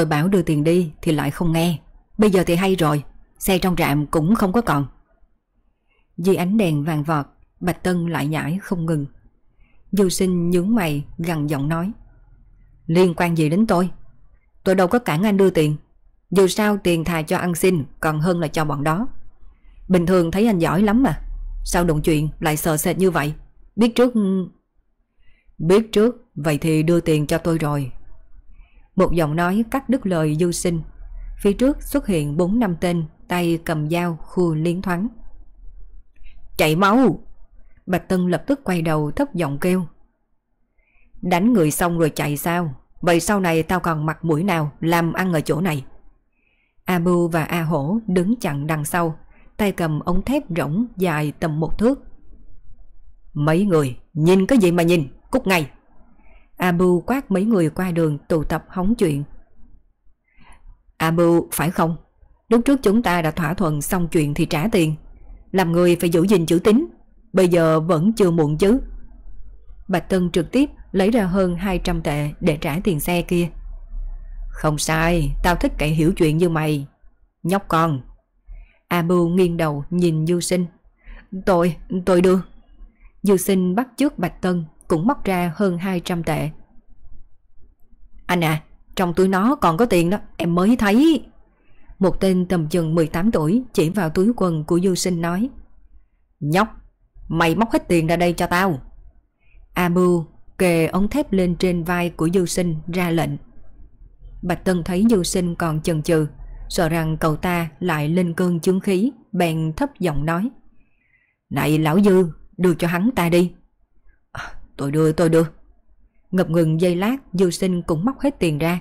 Tôi bảo đưa tiền đi thì lại không nghe. Bây giờ thì hay rồi, Xe trong trạm cũng không có còn. Dưới ánh đèn vàng vọt, Bạch Tân lại nhảy không ngừng. Du sinh nhướng mày, gằn giọng nói, Liên quan gì đến tôi? Tôi đâu có cản anh đưa tiền. Dù sao tiền thà cho ăn xin, Còn hơn là cho bọn đó. Bình thường thấy anh giỏi lắm mà, Sao đụng chuyện lại sợ sệt như vậy? Biết trước Biết trước, Vậy thì đưa tiền cho tôi rồi. Một giọng nói cắt đứt lời du sinh. Phía trước xuất hiện bốn năm tên, Tay cầm dao khu liên thoáng. Chạy máu Bạch Tân lập tức quay đầu thấp giọng kêu. Đánh người xong rồi chạy sao? Vậy sau này tao còn mặt mũi nào Làm ăn ở chỗ này? Abu và A Hổ đứng chặn đằng sau, Tay cầm ống thép rỗng dài tầm một thước. Mấy người, Nhìn cái gì mà nhìn? Cút ngay! Abu quát mấy người qua đường tụ tập hóng chuyện. Abu phải không? Lúc trước chúng ta đã thỏa thuận xong chuyện thì trả tiền. Làm người phải giữ gìn chữ tín. Bây giờ vẫn chưa muộn chứ. Bạch Tân trực tiếp lấy ra hơn 200 tệ để trả tiền xe kia. Không sai Tao thích cậy hiểu chuyện như mày. Nhóc con. Abu nghiêng đầu nhìn Du Sinh. Tôi, tôi đưa Du Sinh bắt trước Bạch Tân. Cũng móc ra hơn 200 tệ. Anh à Trong túi nó còn có tiền đó, Em mới thấy. Một tên tầm chừng 18 tuổi Chỉ vào túi quần của Du Sinh nói, Nhóc, Mày móc hết tiền ra đây cho tao. Abu kề ống thép lên trên vai của Du Sinh ra lệnh. Bạch Tân thấy Du Sinh còn chần chừ, Sợ rằng cậu ta lại lên cơn chứng khí, Bèn thấp giọng nói, Này lão Dư, Đưa cho hắn ta đi. Tôi đưa tôi đưa. Ngập ngừng giây lát Dư sinh cũng móc hết tiền ra.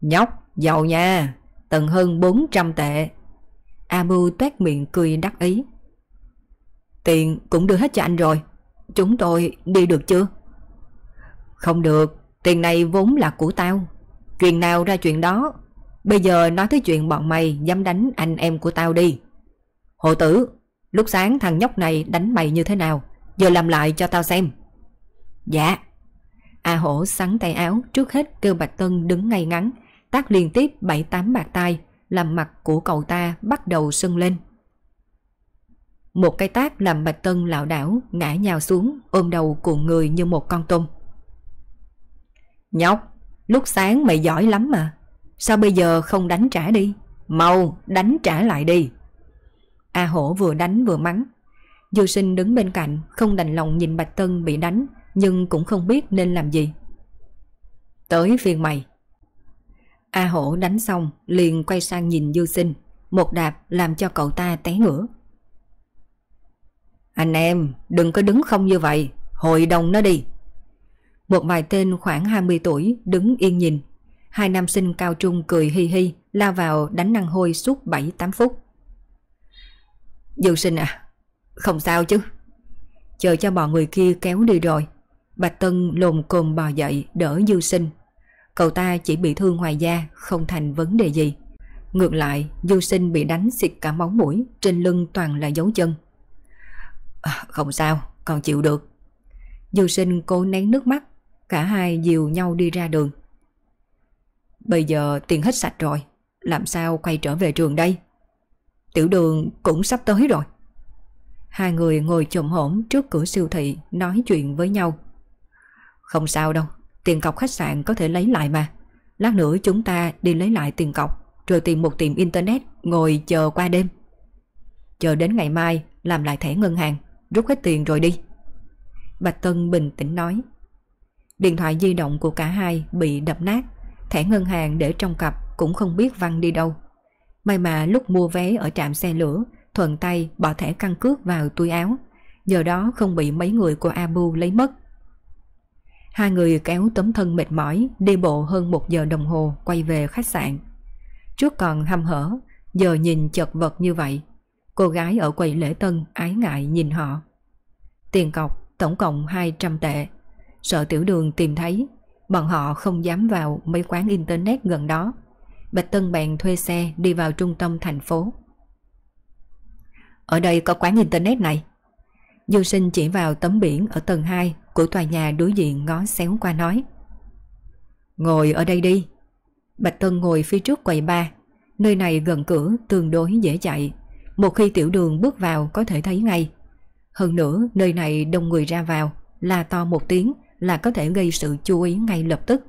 Nhóc giàu nha Tận hơn 400 tệ. Abu tuét miệng cười đắc ý. Tiền cũng đưa hết cho anh rồi. Chúng tôi đi được chưa? Không được Tiền này vốn là của tao. Chuyện nào ra chuyện đó? Bây giờ nói tới chuyện bọn mày dám đánh anh em của tao đi. Hồ tử, lúc sáng thằng nhóc này đánh mày như thế nào? Giờ làm lại cho tao xem. Dạ. A hổ sắn tay áo trước hết kêu Bạch Tân đứng ngay ngắn, tác liên tiếp 7-8 bạc tay, làm mặt của cậu ta bắt đầu sưng lên. Một cái tác làm Bạch Tân lảo đảo, ngã nhào xuống, ôm đầu cuộn người như một con tôm. Nhóc, lúc sáng mày giỏi lắm mà. Sao bây giờ không đánh trả đi Mau đánh trả lại đi A hổ vừa đánh vừa mắng Du sinh đứng bên cạnh Không đành lòng nhìn Bạch Tân bị đánh nhưng cũng không biết nên làm gì. Tới phiên mày. A hổ đánh xong Liền quay sang nhìn dư sinh. Một đạp làm cho cậu ta té ngửa. Anh em đừng có đứng không như vậy. Hội đồng nó đi. Một vài tên khoảng 20 tuổi đứng yên nhìn. Hai nam sinh cao trung cười hi hi la vào đánh năng hôi suốt 7-8 phút. dư sinh à, không sao chứ. Chờ cho bọn người kia kéo đi rồi. Bạch Tân lồn cồm bò dậy đỡ dư sinh. Cậu ta chỉ bị thương ngoài da, không thành vấn đề gì. Ngược lại, dư sinh bị đánh xịt cả móng mũi, trên lưng toàn là dấu chân. À, không sao, còn chịu được. Dư sinh cố nén nước mắt, cả hai dìu nhau đi ra đường. Bây giờ tiền hết sạch rồi Làm sao quay trở về trường đây Tiểu đường cũng sắp tới rồi Hai người ngồi chồm hổm trước cửa siêu thị Nói chuyện với nhau không sao đâu Tiền cọc khách sạn có thể lấy lại mà. Lát nữa chúng ta đi lấy lại tiền cọc Rồi tìm một tiệm internet Ngồi chờ qua đêm. Chờ đến ngày mai làm lại thẻ ngân hàng Rút hết tiền rồi đi. Bạch Tân bình tĩnh nói. Điện thoại di động của cả hai bị đập nát Thẻ ngân hàng để trong cặp cũng không biết văng đi đâu. May mà lúc mua vé ở trạm xe lửa thuận tay bỏ thẻ căn cước vào túi áo, nhờ đó không bị mấy người của Abu lấy mất. Hai người kéo tấm thân mệt mỏi đi bộ hơn một giờ đồng hồ quay về khách sạn. Trước còn hăm hở, giờ nhìn chật vật như vậy. Cô gái ở quầy lễ tân ái ngại nhìn họ. Tiền cọc tổng cộng 200 tệ. Sợ tiểu đường tìm thấy, bọn họ không dám vào mấy quán internet gần đó. Bạch Tân bèn thuê xe đi vào trung tâm thành phố. Ở đây có quán internet này. Du sinh chỉ vào tấm biển ở tầng 2 của tòa nhà đối diện ngó xéo qua nói. Ngồi ở đây đi. Bạch Tân ngồi phía trước quầy ba. Nơi này gần cửa tương đối dễ chạy. Một khi tiểu đường bước vào có thể thấy ngay. Hơn nữa nơi này đông người ra vào, là to một tiếng là có thể gây sự chú ý ngay lập tức.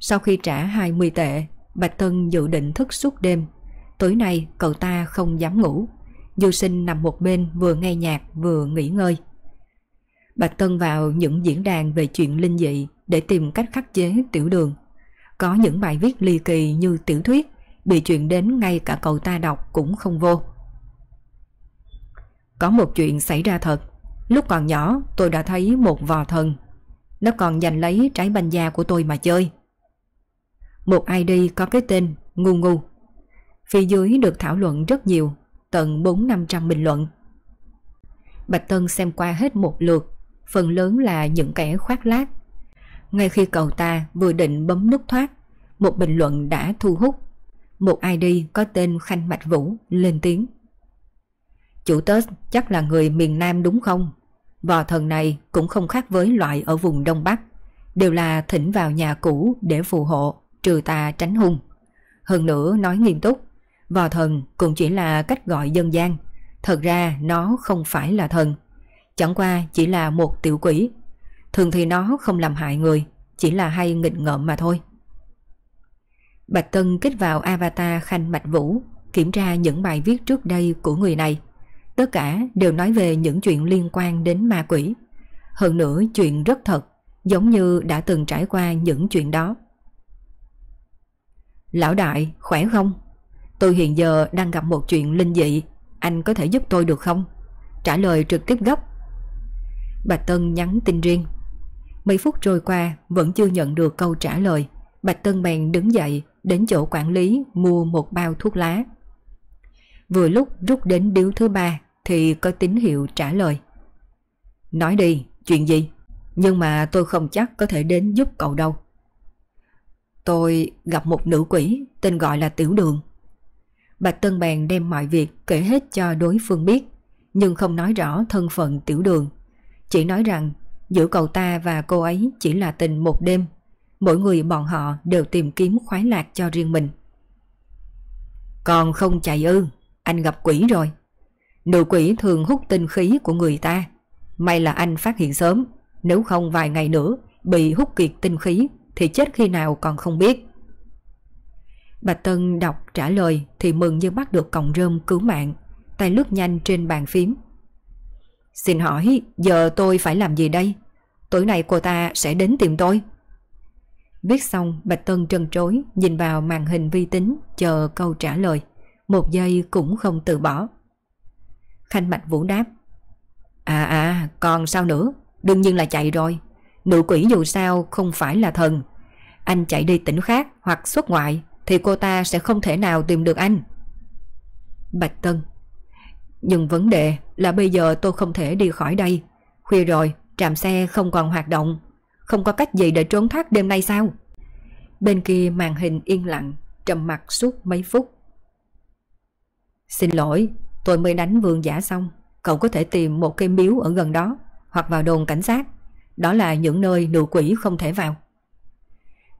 Sau khi trả 20 tệ, Bạch Tân dự định thức suốt đêm. Tối nay cậu ta không dám ngủ. Du sinh nằm một bên vừa nghe nhạc vừa nghỉ ngơi. Bạch Tân vào những diễn đàn về chuyện linh dị để tìm cách khắc chế tiểu đường. Có những bài viết ly kỳ như tiểu thuyết, bị chuyện đến ngay cả cậu ta đọc cũng không vô. Có một chuyện xảy ra thật. Lúc còn nhỏ tôi đã thấy một vò thần. Nó còn giành lấy trái banh da của tôi mà chơi. Một ID có cái tên Ngu Ngu. Phía dưới được thảo luận rất nhiều, tận 4-500 bình luận. Bạch Tân xem qua hết một lượt, phần lớn là những kẻ khoác lác. Ngay khi cậu ta vừa định bấm nút thoát, một bình luận đã thu hút. Một ID có tên Khanh Mạch Vũ lên tiếng. Chủ tớ chắc là người miền Nam đúng không? Vò thần này cũng không khác với loại ở vùng Đông Bắc. Đều là thỉnh vào nhà cũ để phù hộ, trừ tà tránh hung. Hơn nữa nói nghiêm túc, vò thần cũng chỉ là cách gọi dân gian. Thật ra nó không phải là thần. Chẳng qua chỉ là một tiểu quỷ. Thường thì nó không làm hại người, chỉ là hay nghịch ngợm mà thôi. Bạch Tân kích vào avatar Khanh Bạch Vũ, kiểm tra những bài viết trước đây của người này. Tất cả đều nói về những chuyện liên quan đến ma quỷ. Hơn nữa chuyện rất thật, giống như đã từng trải qua những chuyện đó. Lão đại, khỏe không? Tôi hiện giờ đang gặp một chuyện linh dị, anh có thể giúp tôi được không? Trả lời trực tiếp gấp bà Tân nhắn tin riêng. Mấy phút trôi qua vẫn chưa nhận được câu trả lời. Bạch Tân bèn đứng dậy đến chỗ quản lý mua một bao thuốc lá. Vừa lúc rút đến điếu thứ ba thì có tín hiệu trả lời. Nói đi, chuyện gì? Nhưng mà tôi không chắc có thể đến giúp cậu đâu. Tôi gặp một nữ quỷ tên gọi là Tiểu Đường. Bạch Tân Bèn đem mọi việc kể hết cho đối phương biết, nhưng không nói rõ thân phận Tiểu Đường. Chỉ nói rằng giữa cậu ta và cô ấy chỉ là tình một đêm, mỗi người bọn họ đều tìm kiếm khoái lạc cho riêng mình. Còn không chạy ư, anh gặp quỷ rồi. Nữ quỷ thường hút tinh khí của người ta. May là anh phát hiện sớm, nếu không vài ngày nữa bị hút kiệt tinh khí thì chết khi nào còn không biết. Bạch Tân đọc trả lời thì mừng như bắt được còng rơm cứu mạng, tay lướt nhanh trên bàn phím. Xin hỏi, giờ tôi phải làm gì đây? Tối nay cô ta sẽ đến tìm tôi. Viết xong, Bạch Tân trân trối, nhìn vào màn hình vi tính, chờ câu trả lời. Một giây cũng không từ bỏ. Khanh Mạch Vũ đáp À à còn sao nữa Đương nhiên là chạy rồi Nữ quỷ dù sao không phải là thần Anh chạy đi tỉnh khác hoặc xuất ngoại Thì cô ta sẽ không thể nào tìm được anh Bạch Tân nhưng vấn đề là bây giờ tôi không thể đi khỏi đây. Khuya rồi, Trạm xe không còn hoạt động. Không có cách gì để trốn thoát đêm nay sao? Bên kia màn hình yên lặng, Trầm mặt suốt mấy phút. Xin lỗi, Tôi mới đánh vườn giả xong. Cậu có thể tìm một cây miếu ở gần đó, Hoặc vào đồn cảnh sát. Đó là những nơi nữ quỷ không thể vào.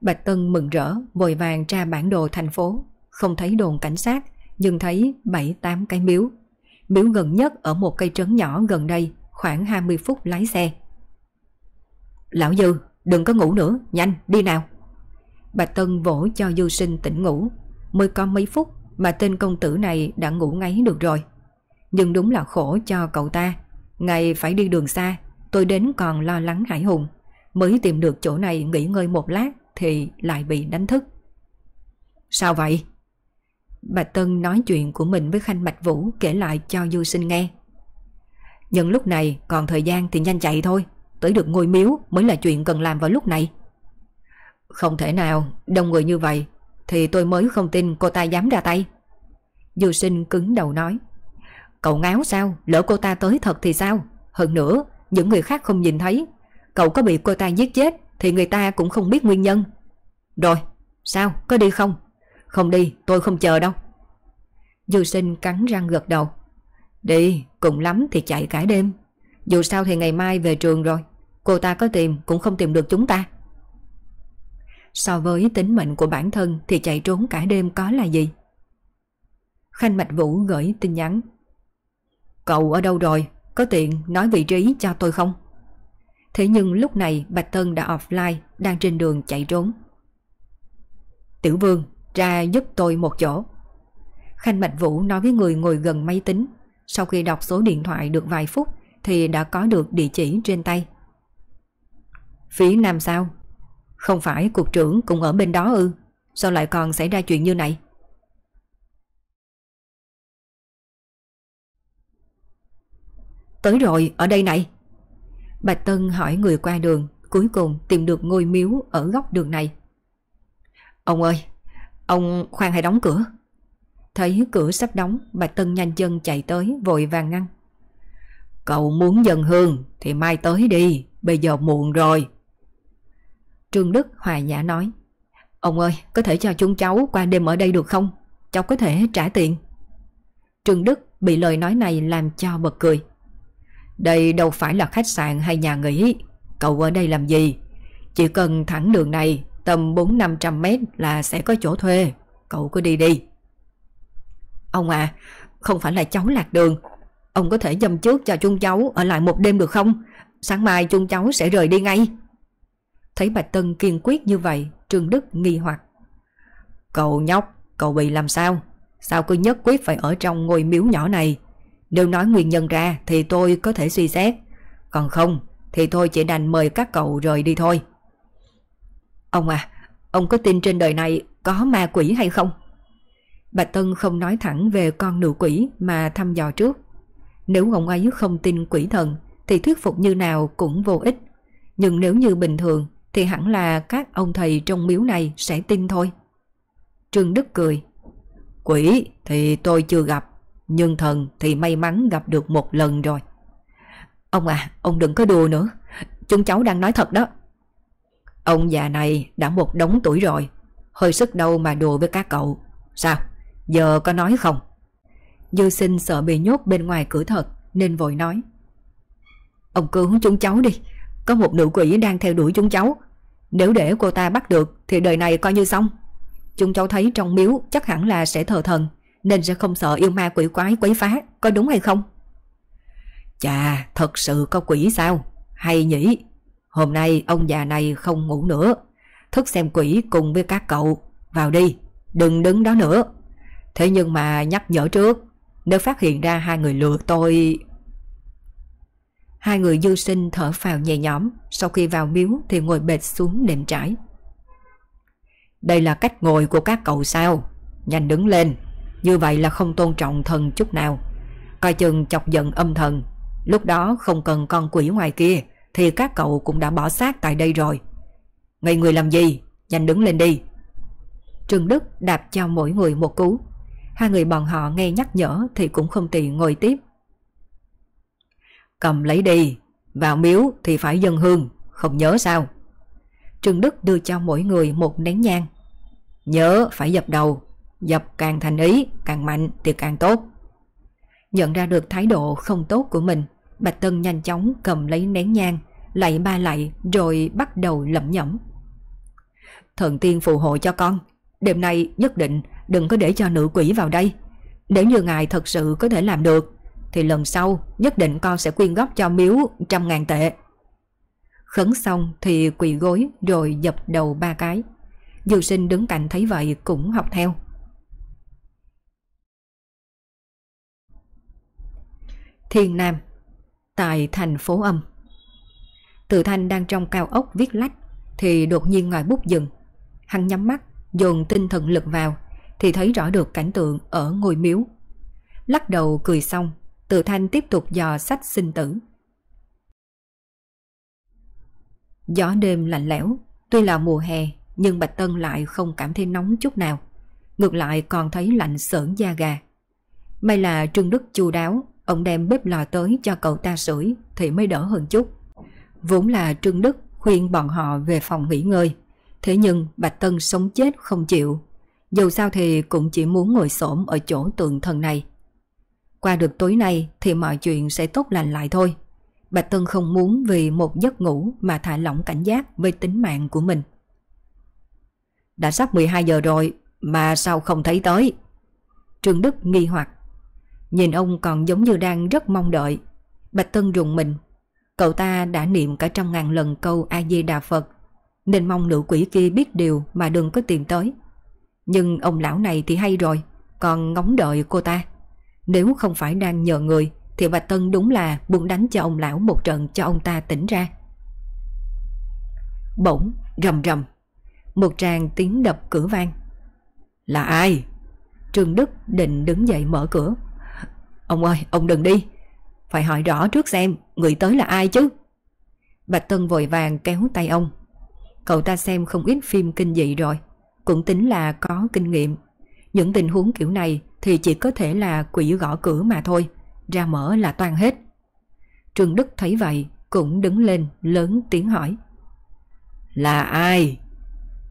Bạch Tân mừng rỡ, Vội vàng tra bản đồ thành phố. Không thấy đồn cảnh sát, Nhưng thấy 7-8 cái miếu. Miếu gần nhất ở một cây trấn nhỏ gần đây Khoảng 20 phút lái xe Lão Dư Đừng có ngủ nữa Nhanh đi nào bà Tân vỗ cho Du Sinh tỉnh ngủ Mới có mấy phút mà tên công tử này đã ngủ ngáy được rồi. Nhưng đúng là khổ cho cậu ta. Ngày phải đi đường xa, tôi đến còn lo lắng hải hùng. Mới tìm được chỗ này nghỉ ngơi một lát thì lại bị đánh thức. Sao vậy? Bà Tân nói chuyện của mình với Khanh Bạch Vũ kể lại cho Du Sinh nghe. Nhân lúc này còn thời gian thì nhanh chạy thôi, tới được ngôi miếu mới là chuyện cần làm vào lúc này. Không thể nào, đông người như vậy thì tôi mới không tin cô ta dám ra tay. Du Sinh cứng đầu nói. Cậu ngáo sao, lỡ cô ta tới thật thì sao? Hơn nữa, những người khác không nhìn thấy. Cậu có bị cô ta giết chết thì người ta cũng không biết nguyên nhân. Rồi, sao, có đi không? Không đi, tôi không chờ đâu. Du sinh cắn răng gật đầu. Đi, cùng lắm thì chạy cả đêm. Dù sao thì ngày mai về trường rồi. Cô ta có tìm cũng không tìm được chúng ta. So với tính mệnh của bản thân thì chạy trốn cả đêm có là gì? Khanh Mạch Vũ gửi tin nhắn. Cậu ở đâu rồi? Có tiện nói vị trí cho tôi không? Thế nhưng lúc này Bạch Tân đã offline, đang trên đường chạy trốn. Tiểu Vương, ra giúp tôi một chỗ. Khanh Bạch Vũ nói với người ngồi gần máy tính. Sau khi đọc số điện thoại được vài phút thì đã có được địa chỉ trên tay. Phía Nam sao? Không phải cục trưởng cũng ở bên đó ư? Sao lại còn xảy ra chuyện như này? Tới rồi, ở đây này. Bạch Tân hỏi người qua đường, cuối cùng tìm được ngôi miếu ở góc đường này. Ông ơi, ông khoan hãy đóng cửa. Thấy cửa sắp đóng, bà Tân nhanh chân chạy tới, vội vàng ngăn. Cậu muốn dần hương thì mai tới đi, bây giờ muộn rồi. Trương Đức hòa nhã nói. Ông ơi, có thể cho chúng cháu qua đêm ở đây được không? Cháu có thể trả tiền. Trương Đức bị lời nói này làm cho bật cười. Đây đâu phải là khách sạn hay nhà nghỉ Cậu ở đây làm gì Chỉ cần thẳng đường này Tầm 4-500 mét là sẽ có chỗ thuê. Cậu cứ đi đi. Ông à Không phải là cháu lạc đường. Ông có thể dâm trước cho chung cháu Ở lại một đêm được không? Sáng mai chung cháu sẽ rời đi ngay. Thấy Bạch Tân kiên quyết như vậy, Trương Đức nghi hoặc. Cậu nhóc, Cậu bị làm sao? Sao cứ nhất quyết phải ở trong ngôi miếu nhỏ này? Nếu nói nguyên nhân ra thì tôi có thể suy xét. Còn không thì tôi chỉ đành mời các cậu rời đi thôi. Ông à, ông có tin trên đời này có ma quỷ hay không? Bạch Tân không nói thẳng về con nữ quỷ mà thăm dò trước. Nếu ông ấy không tin quỷ thần thì thuyết phục như nào cũng vô ích. Nhưng nếu như bình thường thì hẳn là các ông thầy trong miếu này sẽ tin thôi. Trương Đức cười. Quỷ thì tôi chưa gặp, nhưng thần thì may mắn gặp được một lần rồi. Ông à, ông đừng có đùa nữa. Chúng cháu đang nói thật đó. Ông già này đã một đống tuổi rồi. Hơi sức đâu mà đùa với các cậu. Sao? Giờ có nói không? Dư sinh sợ bị nhốt bên ngoài cửa thật nên vội nói. Ông cứu chúng cháu đi. Có một nữ quỷ đang theo đuổi chúng cháu. Nếu để cô ta bắt được thì đời này coi như xong. Chúng cháu thấy trong miếu chắc hẳn là sẽ thờ thần nên sẽ không sợ yêu ma quỷ quái quấy phá, có đúng hay không? Chà, thật sự có quỷ sao? Hay nhỉ? Hôm nay ông già này không ngủ nữa. Thức xem quỷ cùng với các cậu. Vào đi, đừng đứng đó nữa. Thế nhưng mà nhắc nhở trước, nếu phát hiện ra hai người lừa tôi... Hai người dư sinh thở phào nhẹ nhõm, sau khi vào miếu thì ngồi bệt xuống nệm trải. Đây là cách ngồi của các cậu sao? Nhanh đứng lên, như vậy là không tôn trọng thần chút nào Coi chừng chọc giận âm thần Lúc đó không cần con quỷ ngoài kia thì các cậu cũng đã bỏ xác tại đây rồi. Ngây người làm gì? Nhanh đứng lên đi. Trương Đức đạp cho mỗi người một cú. Hai người bọn họ nghe nhắc nhở Thì cũng không tiện ngồi tiếp. Cầm lấy đi Vào miếu thì phải dân hương Không nhớ sao? Trương Đức đưa cho mỗi người một nén nhang. Nhớ phải dập đầu Dập càng thành ý, càng mạnh thì càng tốt. Nhận ra được thái độ không tốt của mình, Bạch Tân nhanh chóng cầm lấy nén nhang, lạy ba lạy rồi bắt đầu lẩm nhẩm. Thần tiên phù hộ cho con, đêm nay nhất định đừng có để cho nữ quỷ vào đây. Nếu như ngài thật sự có thể làm được, thì lần sau nhất định con sẽ quyên góp cho miếu trăm ngàn tệ. Khấn xong thì quỳ gối rồi dập đầu ba cái. Dư sinh đứng cạnh thấy vậy cũng học theo. Thiên Nam Tại thành phố âm Tự Thanh đang trong cao ốc viết lách Thì đột nhiên ngòi bút dừng Hắn nhắm mắt Dồn tinh thần lực vào thì thấy rõ được cảnh tượng ở ngôi miếu. Lắc đầu cười xong, Từ Thanh tiếp tục dò sách sinh tử. Gió đêm lạnh lẽo, tuy là mùa hè nhưng Bạch Tân lại không cảm thấy nóng chút nào. Ngược lại còn thấy lạnh sởn da gà. May là Trương Đức chu đáo, ông đem bếp lò tới cho cậu ta sưởi thì mới đỡ hơn chút. Vốn là Trương Đức khuyên bọn họ về phòng nghỉ ngơi. Thế nhưng Bạch Tân sống chết không chịu. Dù sao thì cũng chỉ muốn ngồi xổm ở chỗ tượng thần này. Qua được tối nay thì mọi chuyện sẽ tốt lành lại thôi. Bạch Tân không muốn vì một giấc ngủ mà thả lỏng cảnh giác với tính mạng của mình. Đã sắp 12 giờ rồi, mà sao không thấy tới? Trương Đức nghi hoặc. Nhìn ông còn giống như đang rất mong đợi. Bạch Tân rùng mình. Cậu ta đã niệm cả trăm ngàn lần câu A-di-đà Phật nên mong nữ quỷ kia biết điều mà đừng có tìm tới. Nhưng ông lão này thì hay rồi, còn ngóng đợi cô ta. Nếu không phải đang nhờ người thì Bạch Tân đúng là buông đánh cho ông lão một trận cho ông ta tỉnh ra. Bỗng, rầm rầm, một tràng tiếng đập cửa vang. Là ai? Trương Đức định đứng dậy mở cửa. Ông ơi, ông đừng đi. Phải hỏi rõ trước xem người tới là ai chứ. Bạch Tân vội vàng kéo tay ông. Cậu ta xem không ít phim kinh dị rồi. Cũng tính là có kinh nghiệm. Những tình huống kiểu này thì chỉ có thể là quỷ gõ cửa mà thôi. Ra mở là toàn hết. Trương Đức thấy vậy cũng đứng lên lớn tiếng hỏi. Là ai?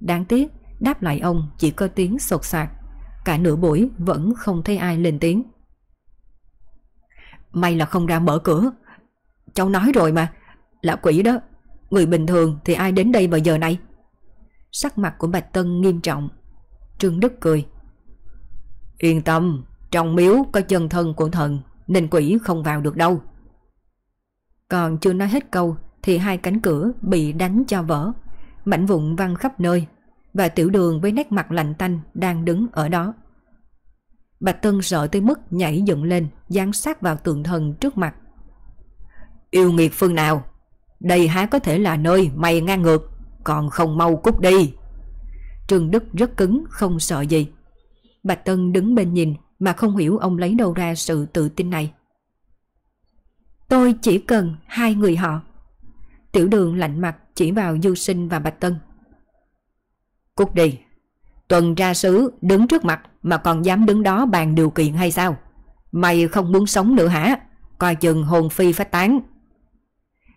Đáng tiếc, đáp lại ông chỉ có tiếng sột soạt. Cả nửa buổi vẫn không thấy ai lên tiếng. May là không ra mở cửa. Cháu nói rồi mà, là quỷ đó. Người bình thường thì ai đến đây vào giờ này? Sắc mặt của Bạch Tân nghiêm trọng. Trương Đức cười. Yên tâm, trong miếu có chân thân của thần nên quỷ không vào được đâu. Còn chưa nói hết câu thì hai cánh cửa bị đánh cho vỡ. Mảnh vụn văng khắp nơi và tiểu đường với nét mặt lạnh tanh đang đứng ở đó. Bạch Tân sợ tới mức nhảy dựng lên, dán sát vào tượng thần trước mặt. Yêu nghiệt phương nào? Đây há có thể là nơi mày ngang ngược, còn không mau cút đi. Trương Đức rất cứng, không sợ gì. Bạch Tân đứng bên nhìn mà không hiểu ông lấy đâu ra sự tự tin này. Tôi chỉ cần hai người họ. Tiểu đường lạnh mặt chỉ vào Du Sinh và Bạch Tân. Cút đi. Tuần ra sứ đứng trước mặt mà còn dám đứng đó bàn điều kiện hay sao? Mày không muốn sống nữa hả? Coi chừng hồn phi phách tán.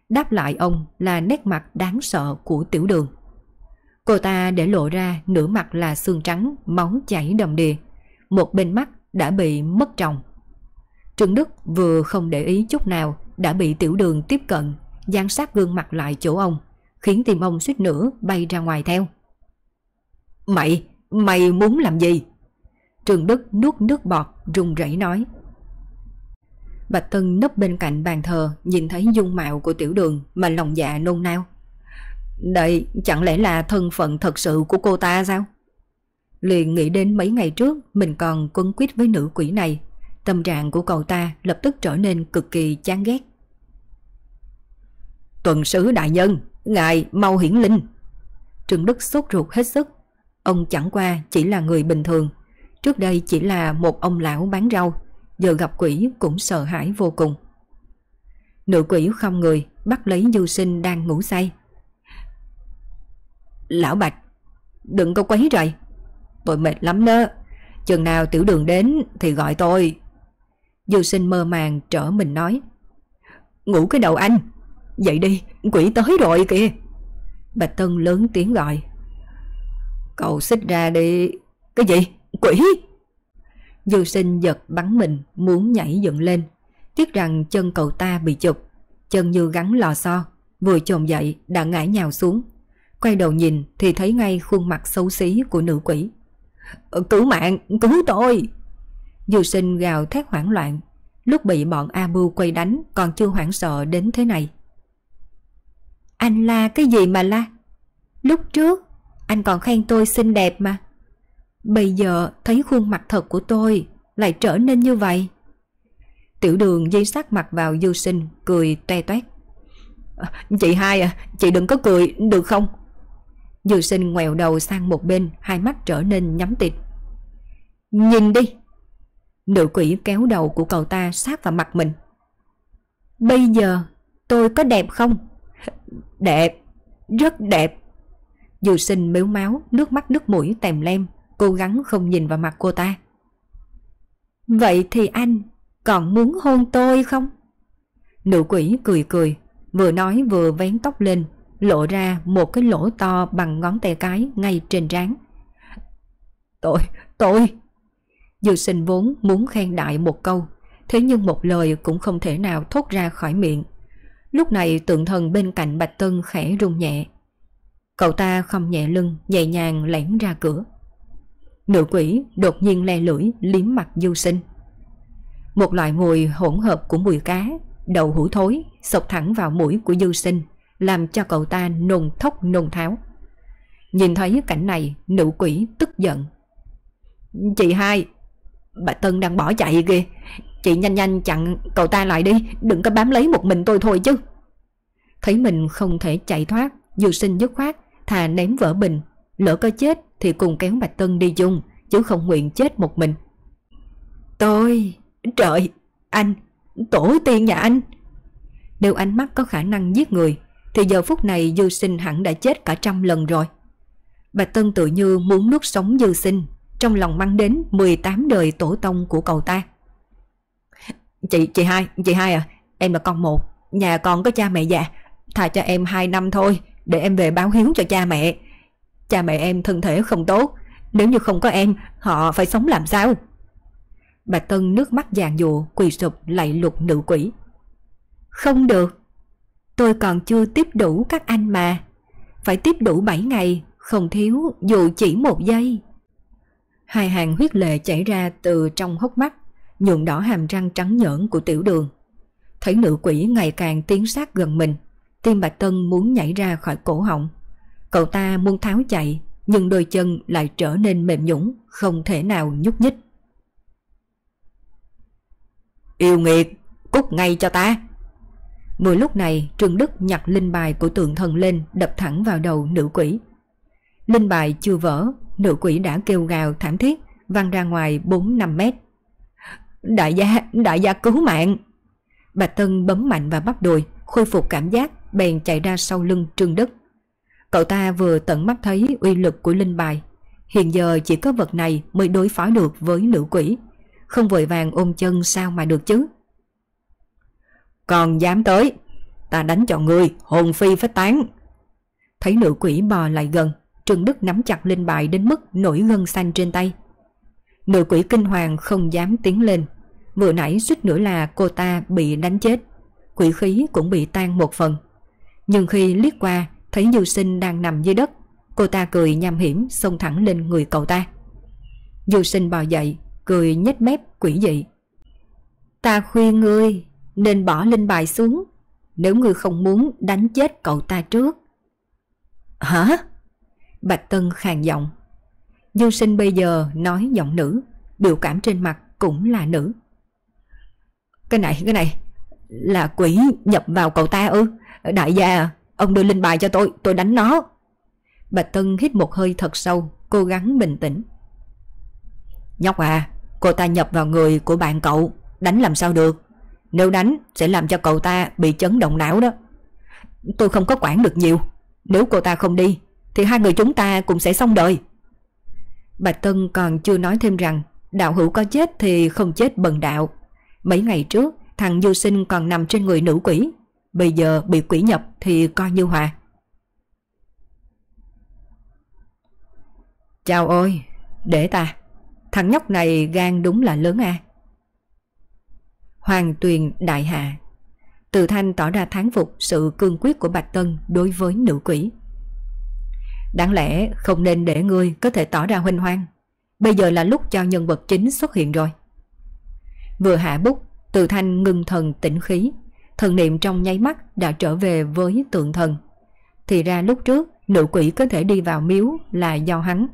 Đáp lại ông là nét mặt đáng sợ của tiểu đường. Cô ta để lộ ra nửa mặt là xương trắng, máu chảy đầm đìa. Một bên mắt đã bị mất tròng. Trương Đức vừa không để ý chút nào đã bị tiểu đường tiếp cận, gián sát gương mặt lại chỗ ông, khiến tim ông suýt nữa bay ra ngoài theo. Mày, mày muốn làm gì? Trường Đức nuốt nước bọt, run rẩy nói. Bạch Tân nấp bên cạnh bàn thờ nhìn thấy dung mạo của tiểu đường mà lòng dạ nôn nao. Đây chẳng lẽ là thân phận thật sự của cô ta sao? Liền nghĩ đến mấy ngày trước mình còn quấn quýt với nữ quỷ này. Tâm trạng của cậu ta lập tức trở nên cực kỳ chán ghét. Tuần sứ đại nhân, ngài mau hiển linh. Trường Đức sốt ruột hết sức. Ông chẳng qua chỉ là người bình thường. Trước đây chỉ là một ông lão bán rau. Giờ gặp quỷ cũng sợ hãi vô cùng. Nữ quỷ không người bắt lấy du sinh đang ngủ say. Lão Bạch, đừng có quấy rồi. Tôi mệt lắm đó. Chừng nào tiểu đường đến thì gọi tôi. Du sinh mơ màng trở mình nói. Ngủ cái đầu anh. Dậy đi, quỷ tới rồi kìa. Bạch Tân lớn tiếng gọi. Cậu xích ra đi. Cái gì? Quỷ? dư sinh giật bắn mình muốn nhảy dựng lên. Tiếc rằng chân cậu ta bị chụp. Chân như gắn lò xo. Vừa chồm dậy đã ngã nhào xuống. Quay đầu nhìn thì thấy ngay khuôn mặt xấu xí của nữ quỷ. Ờ, cứu mạng, cứu tôi! dư sinh gào thét hoảng loạn. Lúc bị bọn abu quay đánh còn chưa hoảng sợ đến thế này. Anh la cái gì mà la? Lúc trước, anh còn khen tôi xinh đẹp mà. Bây giờ thấy khuôn mặt thật của tôi lại trở nên như vậy. Tiểu đường dây sắc mặt vào du sinh, cười toe toét. À, chị hai à, chị đừng có cười, được không? Dư sinh ngoèo đầu sang một bên Hai mắt trở nên nhắm tịt Nhìn đi. Nữ quỷ kéo đầu của cậu ta sát vào mặt mình. Bây giờ tôi có đẹp không? Đẹp, rất đẹp. Dù sinh mếu máu, nước mắt nước mũi tèm lem, cố gắng không nhìn vào mặt cô ta. Vậy thì anh còn muốn hôn tôi không? Nữ quỷ cười cười, vừa nói vừa vén tóc lên, lộ ra một cái lỗ to bằng ngón tay cái ngay trên trán. Tôi, tôi... dù sinh vốn muốn khen đại một câu, thế nhưng một lời cũng không thể nào thốt ra khỏi miệng. Lúc này tượng thần bên cạnh Bạch Tân khẽ rung nhẹ. Cậu ta không nhẹ lưng, nhẹ nhàng lẻn ra cửa. Nữ quỷ đột nhiên le lưỡi liếm mặt du sinh. Một loại mùi hỗn hợp của mùi cá, đầu hủ thối, Sọc thẳng vào mũi của du sinh, làm cho cậu ta nôn thốc nôn tháo. Nhìn thấy cảnh này, nữ quỷ tức giận. Chị hai, bà Tân đang bỏ chạy kìa, chị nhanh nhanh chặn cậu ta lại đi, đừng có bám lấy một mình tôi thôi chứ. Thấy mình không thể chạy thoát, du sinh dứt khoát, thà ném vỡ bình, lỡ có chết thì cùng kéo Bạch Tân đi chung, chứ không nguyện chết một mình. Tôi, trời, anh, tổ tiên nhà anh. Nếu ánh mắt có khả năng giết người, thì giờ phút này dư sinh hẳn đã chết cả trăm lần rồi. Bạch Tân tự như muốn nuốt sống dư sinh, trong lòng mang đến 18 đời tổ tông của cậu ta. Chị, chị hai, chị hai à, em là con một, nhà con có cha mẹ già, thà cho em 2 năm thôi, để em về báo hiếu cho cha mẹ. Cha mẹ em thân thể không tốt, nếu như không có em, họ phải sống làm sao? Bà Tân nước mắt giàn dụ quỳ sụp lạy lục nữ quỷ. Không được, tôi còn chưa tiếp đủ các anh mà. Phải tiếp đủ 7 ngày, không thiếu dù chỉ một giây. Hai hàng huyết lệ chảy ra từ trong hốc mắt, nhuộm đỏ hàm răng trắng nhỡn của tiểu đường. Thấy nữ quỷ ngày càng tiến sát gần mình, tim Bạch Tân muốn nhảy ra khỏi cổ họng. Cậu ta muốn tháo chạy, nhưng đôi chân lại trở nên mềm nhũng, không thể nào nhúc nhích. Yêu nghiệt, cút ngay cho ta! Vừa lúc này Trương Đức nhặt linh bài của tượng thần lên đập thẳng vào đầu nữ quỷ. Linh bài chưa vỡ, nữ quỷ đã kêu gào thảm thiết, văng ra ngoài 4-5 mét. Đại gia, đại gia cứu mạng! Bạch Tân bấm mạnh vào bắp đùi, khôi phục cảm giác, bèn chạy ra sau lưng Trương Đức. Cậu ta vừa tận mắt thấy uy lực của linh bài. Hiện giờ chỉ có vật này mới đối phó được với nữ quỷ. Không vội vàng ôm chân sao mà được chứ. Còn dám tới, ta đánh cho người, hồn phi phách tán. Thấy nữ quỷ bò lại gần, Trương Đức nắm chặt linh bài đến mức nổi gân xanh trên tay. Nữ quỷ kinh hoàng không dám tiến lên. Vừa nãy suýt nữa là cô ta bị đánh chết. Quỷ khí cũng bị tan một phần. Nhưng khi liếc qua, thấy Du Sinh đang nằm dưới đất, cô ta cười nham hiểm xông thẳng lên người cậu ta. Du Sinh bò dậy, cười nhếch mép quỷ dị. Ta khuyên ngươi nên bỏ linh bài xuống, nếu ngươi không muốn đánh chết cậu ta trước. Hả? Bạch Tân khàn giọng. Du sinh bây giờ nói giọng nữ, biểu cảm trên mặt cũng là nữ. Cái này, cái này, là quỷ nhập vào cậu ta ư? Đại gia ông đưa linh bài cho tôi, tôi đánh nó. Bạch Tân hít một hơi thật sâu, cố gắng bình tĩnh. Nhóc à, cô ta nhập vào người của bạn cậu, đánh làm sao được? Nếu đánh sẽ làm cho cậu ta bị chấn động não đó. Tôi không có quản được nhiều, nếu cô ta không đi thì hai người chúng ta cũng sẽ xong đời. Bạch Tân còn chưa nói thêm rằng đạo hữu có chết thì không chết bần đạo. Mấy ngày trước thằng du sinh còn nằm trên người nữ quỷ, bây giờ bị quỷ nhập thì coi như hòa. Chào ôi, để ta, thằng nhóc này gan đúng là lớn à. Hoàng tuyền đại hạ Từ thanh tỏ ra thán phục sự cương quyết của Bạch Tân đối với nữ quỷ. Đáng lẽ không nên để ngươi có thể tỏ ra huynh hoang. Bây giờ là lúc cho nhân vật chính xuất hiện rồi. Vừa hạ bút, từ thanh ngưng thần tĩnh khí. Thần niệm trong nháy mắt đã trở về với tượng thần. Thì ra lúc trước, nữ quỷ có thể đi vào miếu là do hắn.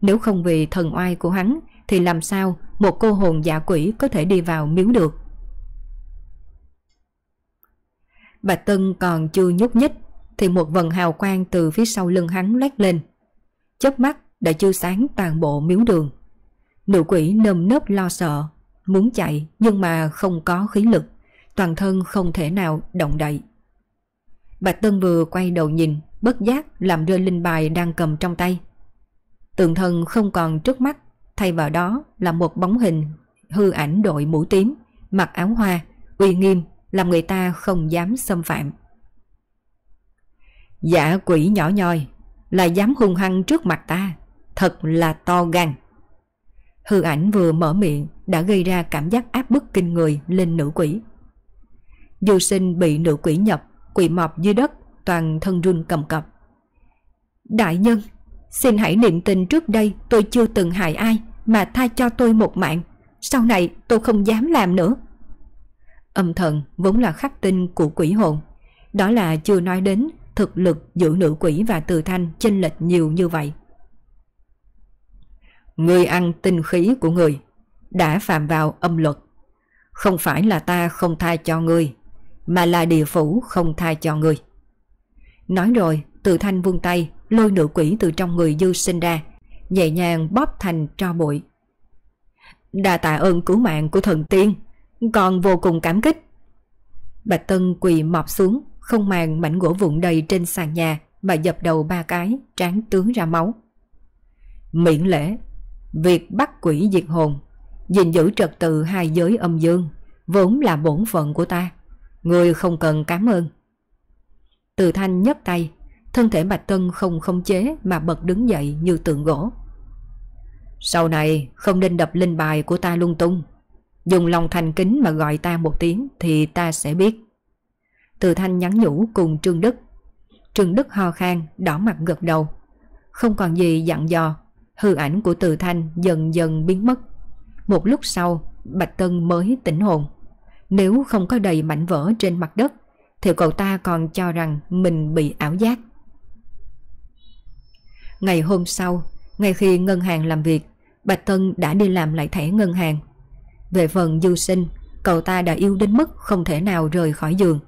Nếu không vì thần oai của hắn, thì làm sao một cô hồn giả quỷ có thể đi vào miếu được. Bạch Tân còn chưa nhúc nhích thì một vần hào quang từ phía sau lưng hắn lét lên. Chớp mắt đã chiếu sáng toàn bộ miếu đường. Nữ quỷ nơm nớp lo sợ, muốn chạy nhưng mà không có khí lực, toàn thân không thể nào động đậy. Bạch Tân vừa quay đầu nhìn, bất giác làm rơi linh bài đang cầm trong tay. Tượng thần không còn trước mắt, thay vào đó là một bóng hình hư ảnh đội mũ tím, mặc áo hoa, uy nghiêm, làm người ta không dám xâm phạm. Giả quỷ nhỏ nhoi, là dám hung hăng trước mặt ta, thật là to gan. Hư ảnh vừa mở miệng đã gây ra cảm giác áp bức kinh người lên nữ quỷ. Du sinh bị nữ quỷ nhập, quỷ mọp dưới đất, toàn thân run cầm cập. Đại nhân, xin hãy niệm tình trước đây tôi chưa từng hại ai mà tha cho tôi một mạng. Sau này tôi không dám làm nữa. Âm thần vốn là khắc tinh của quỷ hồn. Đó là chưa nói đến thực lực giữa nữ quỷ và từ thanh chênh lệch nhiều như vậy. Người ăn tinh khí của người đã phạm vào âm luật. Không phải là ta không tha cho người, mà là địa phủ không tha cho người. Nói rồi, từ thanh vung tay, lôi nữ quỷ từ trong người dư sinh ra, nhẹ nhàng bóp thành tro bụi. Đà tạ ơn cứu mạng của thần tiên, còn vô cùng cảm kích. Bạch Tân quỳ mọp xuống, không màng mảnh gỗ vụn đầy trên sàn nhà mà dập đầu ba cái, tráng tướng ra máu. Miễn lễ, việc bắt quỷ diệt hồn, gìn giữ trật tự hai giới âm dương, vốn là bổn phận của ta. Người không cần cảm ơn. Từ thanh nhấc tay, thân thể Bạch Tân không khống chế mà bật đứng dậy như tượng gỗ. Sau này không nên đập linh bài của ta lung tung. Dùng lòng thành kính mà gọi ta một tiếng thì ta sẽ biết. Từ thanh nhắn nhủ cùng Trương Đức. Trương Đức ho khan, đỏ mặt gật đầu. Không còn gì dặn dò, hư ảnh của từ thanh dần dần biến mất. Một lúc sau, Bạch Tân mới tỉnh hồn. Nếu không có đầy mảnh vỡ trên mặt đất, thì cậu ta còn cho rằng mình bị ảo giác. Ngày hôm sau, ngay khi ngân hàng làm việc, Bạch Tân đã đi làm lại thẻ ngân hàng. Về phần dư sinh, cậu ta đã yêu đến mức không thể nào rời khỏi giường.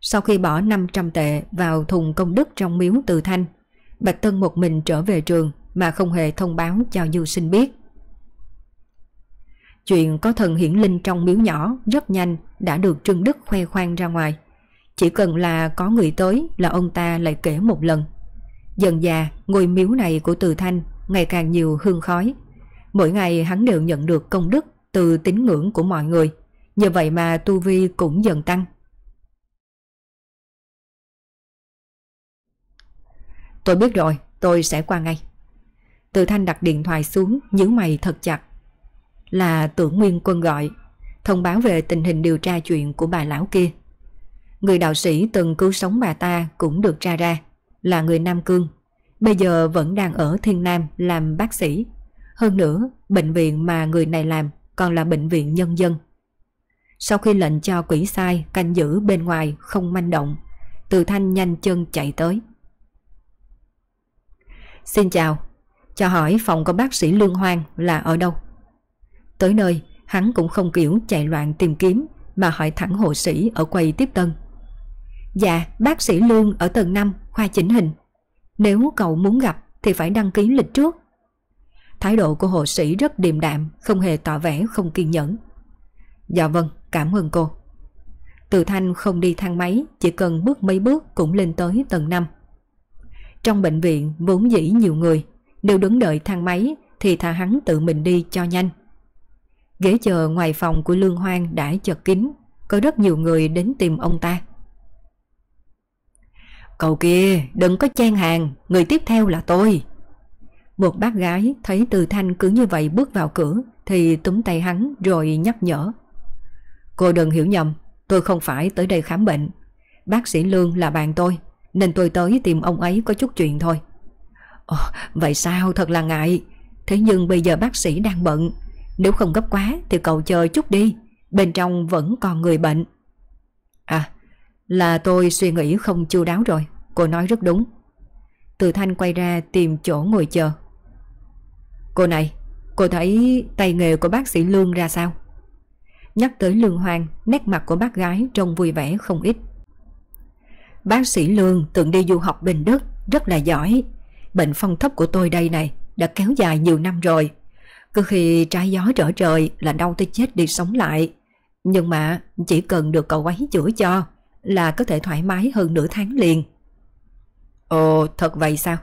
Sau khi bỏ 500 tệ vào thùng công đức trong miếu từ thanh, Bạch Tân một mình trở về trường mà không hề thông báo cho du sinh biết. Chuyện có thần hiển linh trong miếu nhỏ rất nhanh đã được Trương Đức khoe khoang ra ngoài. Chỉ cần là có người tới là ông ta lại kể một lần. Dần già, ngôi miếu này của Từ Thanh ngày càng nhiều hương khói. Mỗi ngày hắn đều nhận được công đức từ tín ngưỡng của mọi người. Nhờ vậy mà tu vi cũng dần tăng. Tôi biết rồi, tôi sẽ qua ngay. Từ thanh đặt điện thoại xuống, nhớ mày thật chặt. Là tưởng nguyên quân gọi, thông báo về tình hình điều tra chuyện của bà lão kia. Người đạo sĩ từng cứu sống bà ta cũng được tra ra, là người Nam Cương. Bây giờ vẫn đang ở Thiên Nam làm bác sĩ. Hơn nữa, bệnh viện mà người này làm còn là bệnh viện nhân dân. Sau khi lệnh cho quỷ sai canh giữ bên ngoài không manh động, Từ Thanh nhanh chân chạy tới. Xin chào, cho hỏi phòng của bác sĩ Lương Hoang là ở đâu? Tới nơi, hắn cũng không kiểu chạy loạn tìm kiếm mà hỏi thẳng hộ sĩ ở quầy tiếp tân. Dạ, bác sĩ Lương ở tầng 5, khoa chỉnh hình. Nếu cậu muốn gặp thì phải đăng ký lịch trước. Thái độ của hộ sĩ rất điềm đạm, không hề tỏ vẻ không kiên nhẫn. Dạ vâng, cảm ơn cô. Từ Thanh không đi thang máy, chỉ cần bước mấy bước cũng lên tới tầng 5. Trong bệnh viện vốn dĩ nhiều người, nếu đứng đợi thang máy thì thà hắn tự mình đi cho nhanh. Ghế chờ ngoài phòng của Lương Hoang đã chật kín, có rất nhiều người đến tìm ông ta. Cậu kia, đừng có chen hàng, người tiếp theo là tôi. Một bác gái thấy Từ Thanh cứ như vậy bước vào cửa thì túm tay hắn rồi nhắc nhở. Cô đừng hiểu nhầm, tôi không phải tới đây khám bệnh. Bác sĩ Lương là bạn tôi, nên tôi tới tìm ông ấy có chút chuyện thôi. Ồ, vậy sao thật là ngại. Thế nhưng bây giờ bác sĩ đang bận. Nếu không gấp quá thì cậu chờ chút đi. Bên trong vẫn còn người bệnh. À, là tôi suy nghĩ không chu đáo rồi. Cô nói rất đúng. Từ Thanh quay ra tìm chỗ ngồi chờ. Cô này, cô thấy tay nghề của bác sĩ Lương ra sao? Nhắc tới Lương Hoàng, nét mặt của bác gái trông vui vẻ không ít. Bác sĩ Lương từng đi du học bình Đức, rất là giỏi. Bệnh phong thấp của tôi đây này đã kéo dài nhiều năm rồi. Cứ khi trái gió trở trời là đau tới chết đi sống lại. Nhưng mà chỉ cần được cậu ấy chữa cho là có thể thoải mái hơn nửa tháng liền. Ồ, thật vậy sao?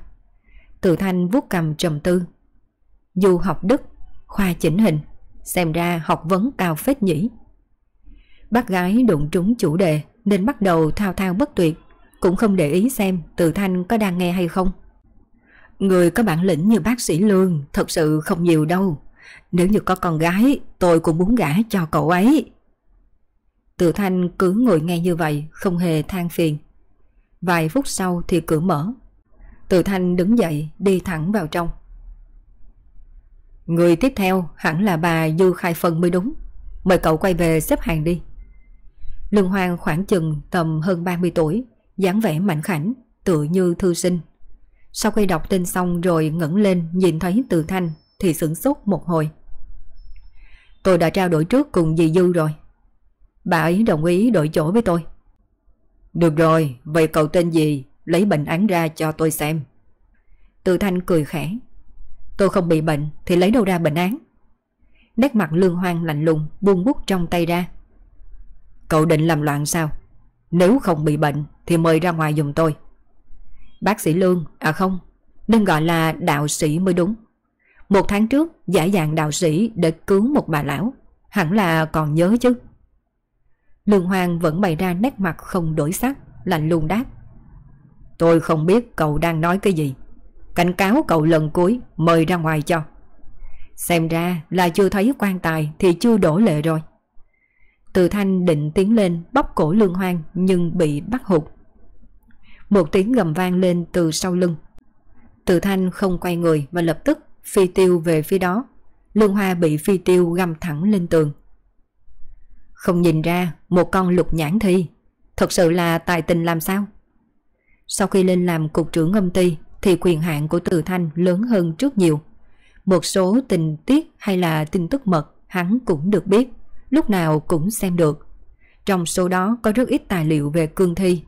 Từ thanh vuốt cầm trầm tư. Du học Đức, khoa chỉnh hình, xem ra học vấn cao phết nhỉ. Bác gái đụng trúng chủ đề nên bắt đầu thao thao bất tuyệt, cũng không để ý xem từ thanh có đang nghe hay không. Người có bản lĩnh như bác sĩ Lương thật sự không nhiều đâu. Nếu như có con gái, tôi cũng muốn gả cho cậu ấy. Từ thanh cứ ngồi nghe như vậy, không hề than phiền. Vài phút sau thì cửa mở. Từ thanh đứng dậy, đi thẳng vào trong. Người tiếp theo hẳn là bà Dư Khai Phân mới đúng. Mời cậu quay về xếp hàng đi. Lương Hoàng khoảng chừng tầm hơn 30 tuổi, dáng vẻ mạnh khảnh, tự như thư sinh. Sau khi đọc tên xong rồi ngẩng lên nhìn thấy từ thanh thì sửng sốt một hồi. Tôi đã trao đổi trước cùng dì Dư rồi. Bà ấy đồng ý đổi chỗ với tôi. Được rồi, vậy cậu tên gì? Lấy bệnh án ra cho tôi xem. Từ thanh cười khẽ. Tôi không bị bệnh thì lấy đâu ra bệnh án. Nét mặt lương hoang lạnh lùng buông bút trong tay ra. Cậu định làm loạn sao? Nếu không bị bệnh thì mời ra ngoài dùng tôi. Bác sĩ Lương, à không, nên gọi là đạo sĩ mới đúng. Một tháng trước giải dạng đạo sĩ để cứu một bà lão, hẳn là còn nhớ chứ. Lương Hoàng vẫn bày ra nét mặt không đổi sắc, lạnh lùng đáp. Tôi không biết cậu đang nói cái gì. Cảnh cáo cậu lần cuối mời ra ngoài cho. Xem ra là chưa thấy quan tài thì chưa đổ lệ rồi. Từ thanh định tiến lên bóc cổ lương hoang nhưng bị bắt hụt. Một tiếng gầm vang lên từ sau lưng. Từ thanh không quay người và lập tức phi tiêu về phía đó. Lương hoa bị phi tiêu găm thẳng lên tường. Không nhìn ra một con lục nhãn thi. Thật sự là tài tình làm sao? Sau khi lên làm cục trưởng âm ty thì quyền hạn của Từ Thanh lớn hơn trước nhiều. Một số tình tiết hay là tin tức mật hắn cũng được biết lúc nào cũng xem được. Trong số đó có rất ít tài liệu về cương thi.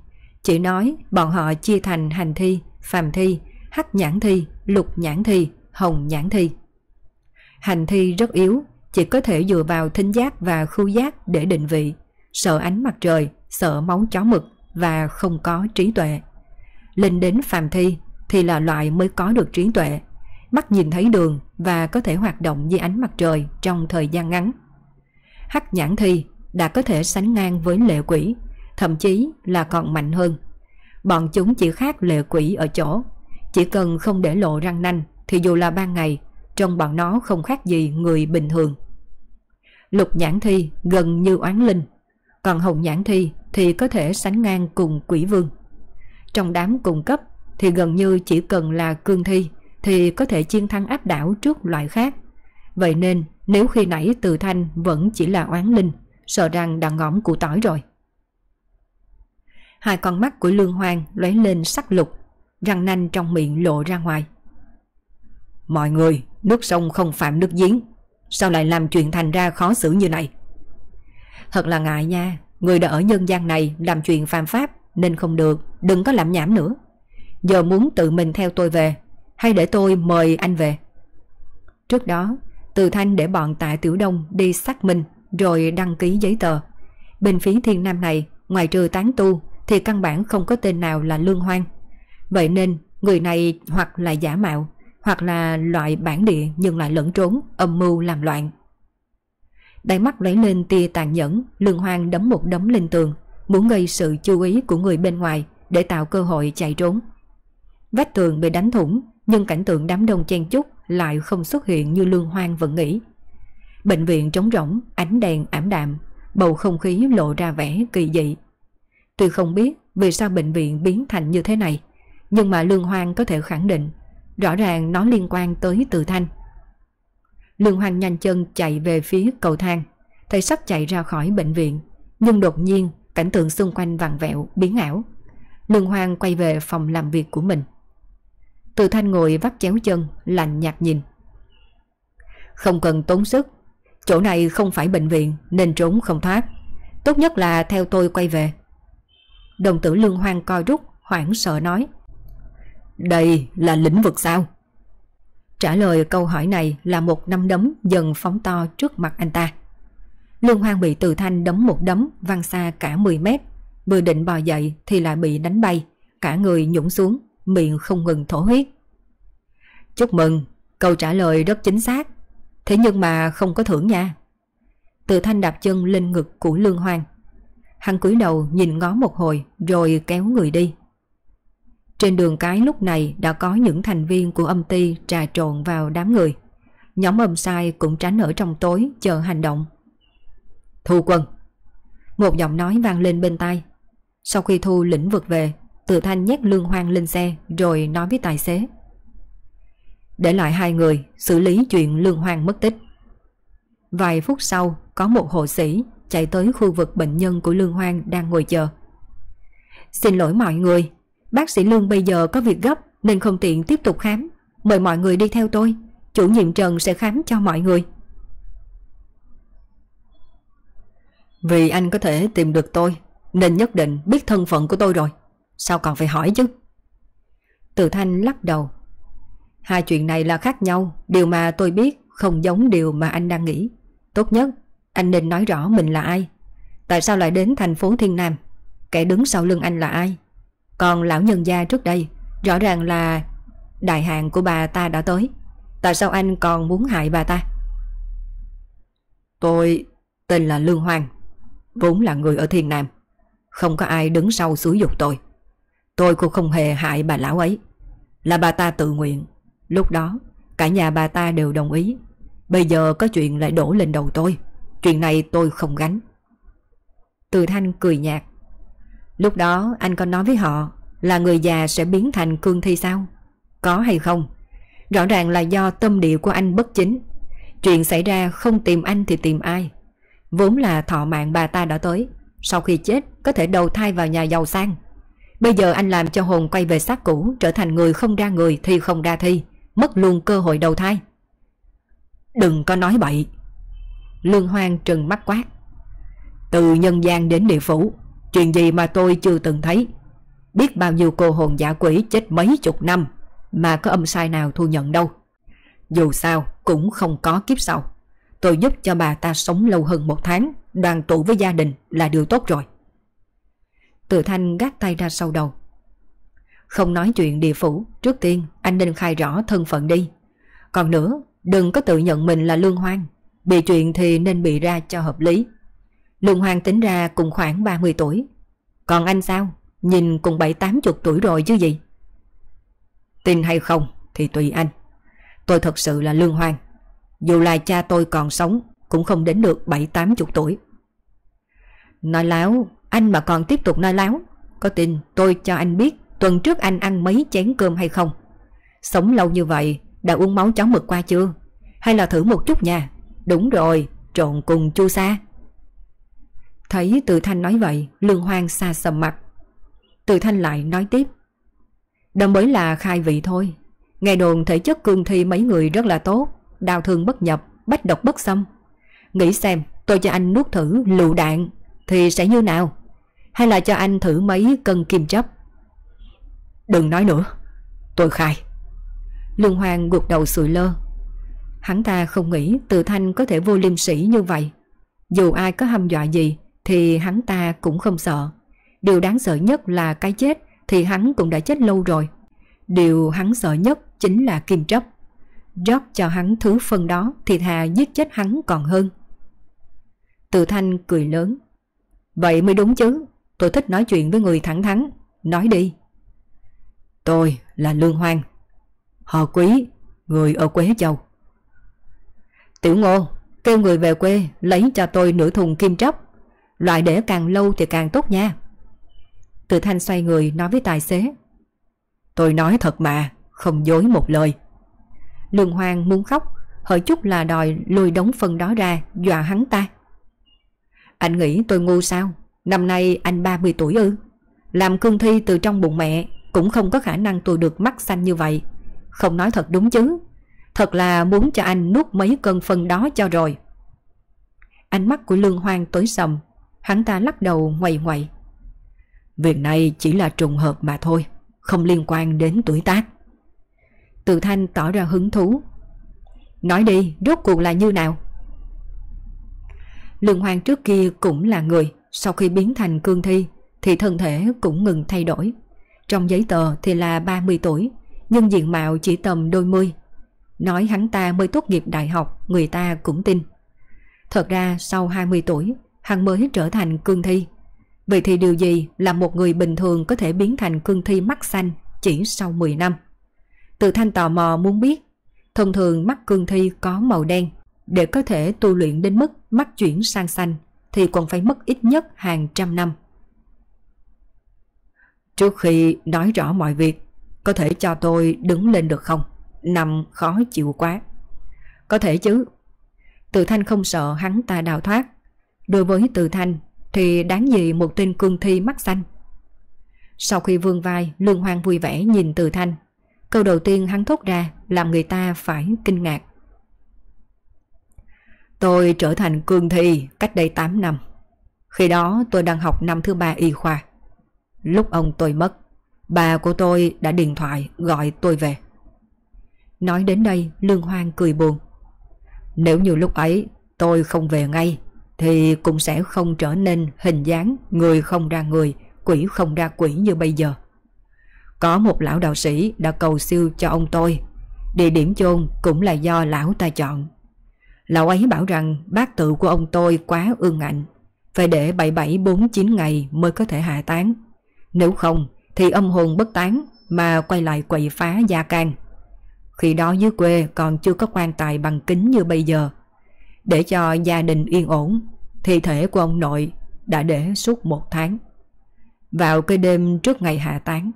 Chỉ nói bọn họ chia thành hành thi, phàm thi, hắc nhãn thi, lục nhãn thi, hồng nhãn thi. Hành thi rất yếu, chỉ có thể dựa vào thính giác và khu giác để định vị, sợ ánh mặt trời, sợ máu chó mực và không có trí tuệ. Lên đến phàm thi thì là loại mới có được trí tuệ, mắt nhìn thấy đường và có thể hoạt động dưới ánh mặt trời trong thời gian ngắn hắc nhãn thi đã có thể sánh ngang với lệ quỷ, thậm chí là còn mạnh hơn. Bọn chúng chỉ khác lệ quỷ ở chỗ, chỉ cần không để lộ răng nanh thì dù là ban ngày, trông bọn nó không khác gì người bình thường. Lục nhãn thi gần như oán linh, còn hồng nhãn thi thì có thể sánh ngang cùng quỷ vương. Trong đám cùng cấp thì gần như chỉ cần là cương thi thì có thể chiến thắng áp đảo trước loại khác. Vậy nên nếu khi nãy từ thanh vẫn chỉ là oán linh, sợ rằng đã ngõm cụ tỏi rồi. Hai con mắt của Lương Hoang lóe lên sắc lục, răng nanh trong miệng lộ ra ngoài. Mọi người, nước sông không phạm nước giếng, sao lại làm chuyện thành ra khó xử như này? Thật là ngại nha, người đã ở nhân gian này làm chuyện phạm pháp nên không được, đừng có làm nhảm nữa. Giờ muốn tự mình theo tôi về, hay để tôi mời anh về? Trước đó, từ Thanh để bọn tạ Tiểu Đông đi xác minh rồi đăng ký giấy tờ. Bên phía thiên nam này, ngoài trừ tán tu thì căn bản không có tên nào là lương hoang. Vậy nên người này hoặc là giả mạo, hoặc là loại bản địa nhưng lại lẫn trốn, âm mưu làm loạn. Đáy mắt lấy lên tia tàn nhẫn, lương hoang đấm một đấm lên tường, muốn gây sự chú ý của người bên ngoài để tạo cơ hội chạy trốn. Vách tường bị đánh thủng, nhưng cảnh tượng đám đông chen chúc lại không xuất hiện như Lương Hoang vẫn nghĩ. Bệnh viện trống rỗng, ánh đèn ảm đạm, bầu không khí lộ ra vẻ kỳ dị. Tuy không biết vì sao bệnh viện biến thành như thế này, nhưng mà Lương Hoang có thể khẳng định, rõ ràng nó liên quan tới Từ Thanh. Lương Hoang nhanh chân chạy về phía cầu thang, thầy sắp chạy ra khỏi bệnh viện, nhưng đột nhiên cảnh tượng xung quanh vặn vẹo, biến ảo. Lương Hoang quay về phòng làm việc của mình. Từ thanh ngồi vắt chéo chân, lạnh nhạt nhìn. Không cần tốn sức, chỗ này không phải bệnh viện nên trốn không thoát. Tốt nhất là theo tôi quay về. Đồng tử lương hoang co rút, hoảng sợ nói. Đây là lĩnh vực sao? Trả lời câu hỏi này là một năm đấm dần phóng to trước mặt anh ta. Lương Hoang bị Từ Thanh đấm một đấm văng xa cả 10 mét. Vừa định bò dậy thì lại bị đánh bay. Cả người nhũng xuống, miệng không ngừng thổ huyết. Chúc mừng, câu trả lời rất chính xác. Thế nhưng mà không có thưởng nha. Từ Thanh đạp chân lên ngực của Lương Hoang. Hắn cúi đầu nhìn ngó một hồi rồi kéo người đi. Trên đường cái lúc này đã có những thành viên của âm ty trà trộn vào đám người. Nhóm âm sai cũng tránh ở trong tối chờ hành động. Thu quân Một giọng nói vang lên bên tai. Sau khi Thu lĩnh vực về, tự Thanh nhét lương hoang lên xe rồi nói với tài xế. Để lại hai người xử lý chuyện lương hoang mất tích. Vài phút sau, có một hộ sĩ chạy tới khu vực bệnh nhân của lương hoang đang ngồi chờ. Xin lỗi mọi người, Bác sĩ Lương bây giờ có việc gấp nên không tiện tiếp tục khám. Mời mọi người đi theo tôi. Chủ nhiệm Trần sẽ khám cho mọi người. Vì anh có thể tìm được tôi nên nhất định biết thân phận của tôi rồi. Sao còn phải hỏi chứ? Từ Thanh lắc đầu. Hai chuyện này là khác nhau. Điều mà tôi biết không giống điều mà anh đang nghĩ. Tốt nhất, anh nên nói rõ mình là ai. Tại sao lại đến thành phố Thiên Nam? Kẻ đứng sau lưng anh là ai? Còn lão nhân gia trước đây Rõ ràng là đại hạn của bà ta đã tới. Tại sao anh còn muốn hại bà ta? Tôi tên là Lương Hoàng Vốn là người ở Thiên Nam. Không có ai đứng sau xúi dục tôi. Tôi cũng không hề hại bà lão ấy. Là bà ta tự nguyện. Lúc đó cả nhà bà ta đều đồng ý. Bây giờ có chuyện lại đổ lên đầu tôi. Chuyện này tôi không gánh. Từ Thanh cười nhạt Lúc đó, anh có nói với họ là người già sẽ biến thành cương thi sao? Có hay không? Rõ ràng là do tâm địa của anh bất chính. Chuyện xảy ra không tìm anh thì tìm ai? Vốn là thọ mạng bà ta đã tới. Sau khi chết, có thể đầu thai vào nhà giàu sang. Bây giờ anh làm cho hồn quay về xác cũ, trở thành người không ra người thì không ra thi. Mất luôn cơ hội đầu thai. Đừng có nói bậy. Lương Hoang trừng mắt quát. Từ nhân gian đến địa phủ Chuyện gì mà tôi chưa từng thấy? Biết bao nhiêu cô hồn giả quỷ chết mấy chục năm Mà có âm sai nào thu nhận đâu. Dù sao, cũng không có kiếp sau. Tôi giúp cho bà ta sống lâu hơn một tháng, Đoàn tụ với gia đình là điều tốt rồi. Từ thanh gác tay ra sau đầu. Không nói chuyện địa phủ, Trước tiên anh nên khai rõ thân phận đi. Còn nữa, Đừng có tự nhận mình là lương hoang, Bị chuyện thì nên bị ra cho hợp lý. Lương Hoàng tính ra cùng khoảng 30 tuổi. Còn anh sao? Nhìn cùng 7-80 tuổi rồi chứ gì? Tin hay không thì tùy anh. Tôi thật sự là Lương Hoàng. Dù là cha tôi còn sống cũng không đến được 7-80 tuổi. Nói láo, anh mà còn tiếp tục nói láo. Có tin tôi cho anh biết tuần trước anh ăn mấy chén cơm hay không? Sống lâu như vậy đã uống máu chó mực qua chưa? Hay là thử một chút nha? Đúng rồi, trộn cùng chu sa. Thấy Từ Thanh nói vậy, Lương Hoang xa sầm mặt. Từ Thanh lại nói tiếp. Đó mới là khai vị thôi. Nghe đồn thể chất cương thi mấy người rất là tốt, đào thương bất nhập, bách độc bất xâm. Nghĩ xem tôi cho anh nuốt thử lựu đạn thì sẽ như nào? Hay là cho anh thử mấy cân kim chấp? Đừng nói nữa, tôi khai. Lương Hoàng gục đầu sụi lơ. Hắn ta không nghĩ Từ Thanh có thể vô liêm sỉ như vậy. Dù ai có hâm dọa gì thì hắn ta cũng không sợ. Điều đáng sợ nhất là cái chết thì hắn cũng đã chết lâu rồi. Điều hắn sợ nhất chính là kim Tróc. Rót cho hắn thứ phân đó thì thà giết chết hắn còn hơn. Từ thanh cười lớn. Vậy mới đúng chứ. Tôi thích nói chuyện với người thẳng thắn. Nói đi. Tôi là Lương Hoang. Họ quý, người ở Quế Châu. Tiểu Ngô, kêu người về quê lấy cho tôi nửa thùng kim tróc. Loại để càng lâu thì càng tốt nha. Từ thanh xoay người nói với tài xế. Tôi nói thật mà, Không dối một lời. Lương Hoàng muốn khóc, Hỡi chút là đòi lùi đống phân đó ra, Dọa hắn ta. Anh nghĩ tôi ngu sao? Năm nay anh 30 tuổi ư? Làm cương thi từ trong bụng mẹ, Cũng không có khả năng tôi được mắt xanh như vậy. Không nói thật đúng chứ? Thật là muốn cho anh nuốt mấy cân phân đó cho rồi. Ánh mắt của Lương Hoàng tối sầm. Hắn ta lắc đầu ngoầy ngoầy. Việc này chỉ là trùng hợp mà thôi, không liên quan đến tuổi tác. Từ Thanh tỏ ra hứng thú. Nói đi, rốt cuộc là như nào? Lương Hoàng trước kia cũng là người, sau khi biến thành cương thi thì thân thể cũng ngừng thay đổi. Trong giấy tờ thì là 30 tuổi, nhưng diện mạo chỉ tầm đôi mươi. Nói hắn ta mới tốt nghiệp đại học, người ta cũng tin. Thật ra sau 20 tuổi, hắn mới trở thành cương thi. Vậy thì điều gì là một người bình thường có thể biến thành cương thi mắt xanh chỉ sau 10 năm? Từ thanh tò mò muốn biết, thông thường mắt cương thi có màu đen, để có thể tu luyện đến mức mắt chuyển sang xanh thì còn phải mất ít nhất hàng trăm năm. Trước khi nói rõ mọi việc, có thể cho tôi đứng lên được không? Nằm khó chịu quá. Có thể chứ. Từ Thanh không sợ hắn ta đào thoát. Đối với Từ Thanh thì đáng gì một tên cương thi mắt xanh. Sau khi vương vai, Lương Hoang vui vẻ nhìn Từ Thanh. Câu đầu tiên hắn thốt ra làm người ta phải kinh ngạc. Tôi trở thành cương thi cách đây 8 năm. Khi đó tôi đang học năm thứ ba y khoa. Lúc ông tôi mất, bà của tôi đã điện thoại gọi tôi về. Nói đến đây Lương Hoang cười buồn. Nếu như lúc ấy tôi không về ngay thì cũng sẽ không trở nên hình dáng người không ra người, quỷ không ra quỷ như bây giờ. Có một lão đạo sĩ đã cầu siêu cho ông tôi. Địa điểm chôn cũng là do lão ta chọn. Lão ấy bảo rằng bác tự của ông tôi quá ương ngạnh, phải để 7749 ngày mới có thể hạ tán. Nếu không thì âm hồn bất tán mà quay lại quậy phá gia can. Khi đó dưới quê còn chưa có quan tài bằng kính như bây giờ. Để cho gia đình yên ổn, thi thể của ông nội đã để suốt một tháng. Vào cái đêm trước ngày hạ tán,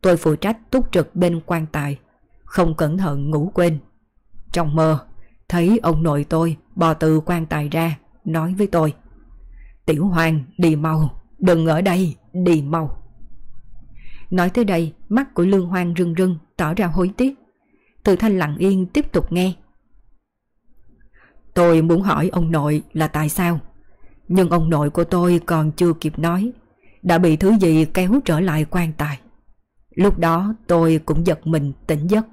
tôi phụ trách túc trực bên quan tài, không cẩn thận ngủ quên. Trong mơ, thấy ông nội tôi bò từ quan tài ra, nói với tôi. Tiểu Hoàng, đi mau, đừng ở đây, đi mau. Nói tới đây, mắt của Lương Hoang rưng rưng, tỏ ra hối tiếc. Từ thanh lặng yên tiếp tục nghe. Tôi muốn hỏi ông nội là tại sao, nhưng ông nội của tôi còn chưa kịp nói, đã bị thứ gì kéo trở lại quan tài. Lúc đó tôi cũng giật mình tỉnh giấc.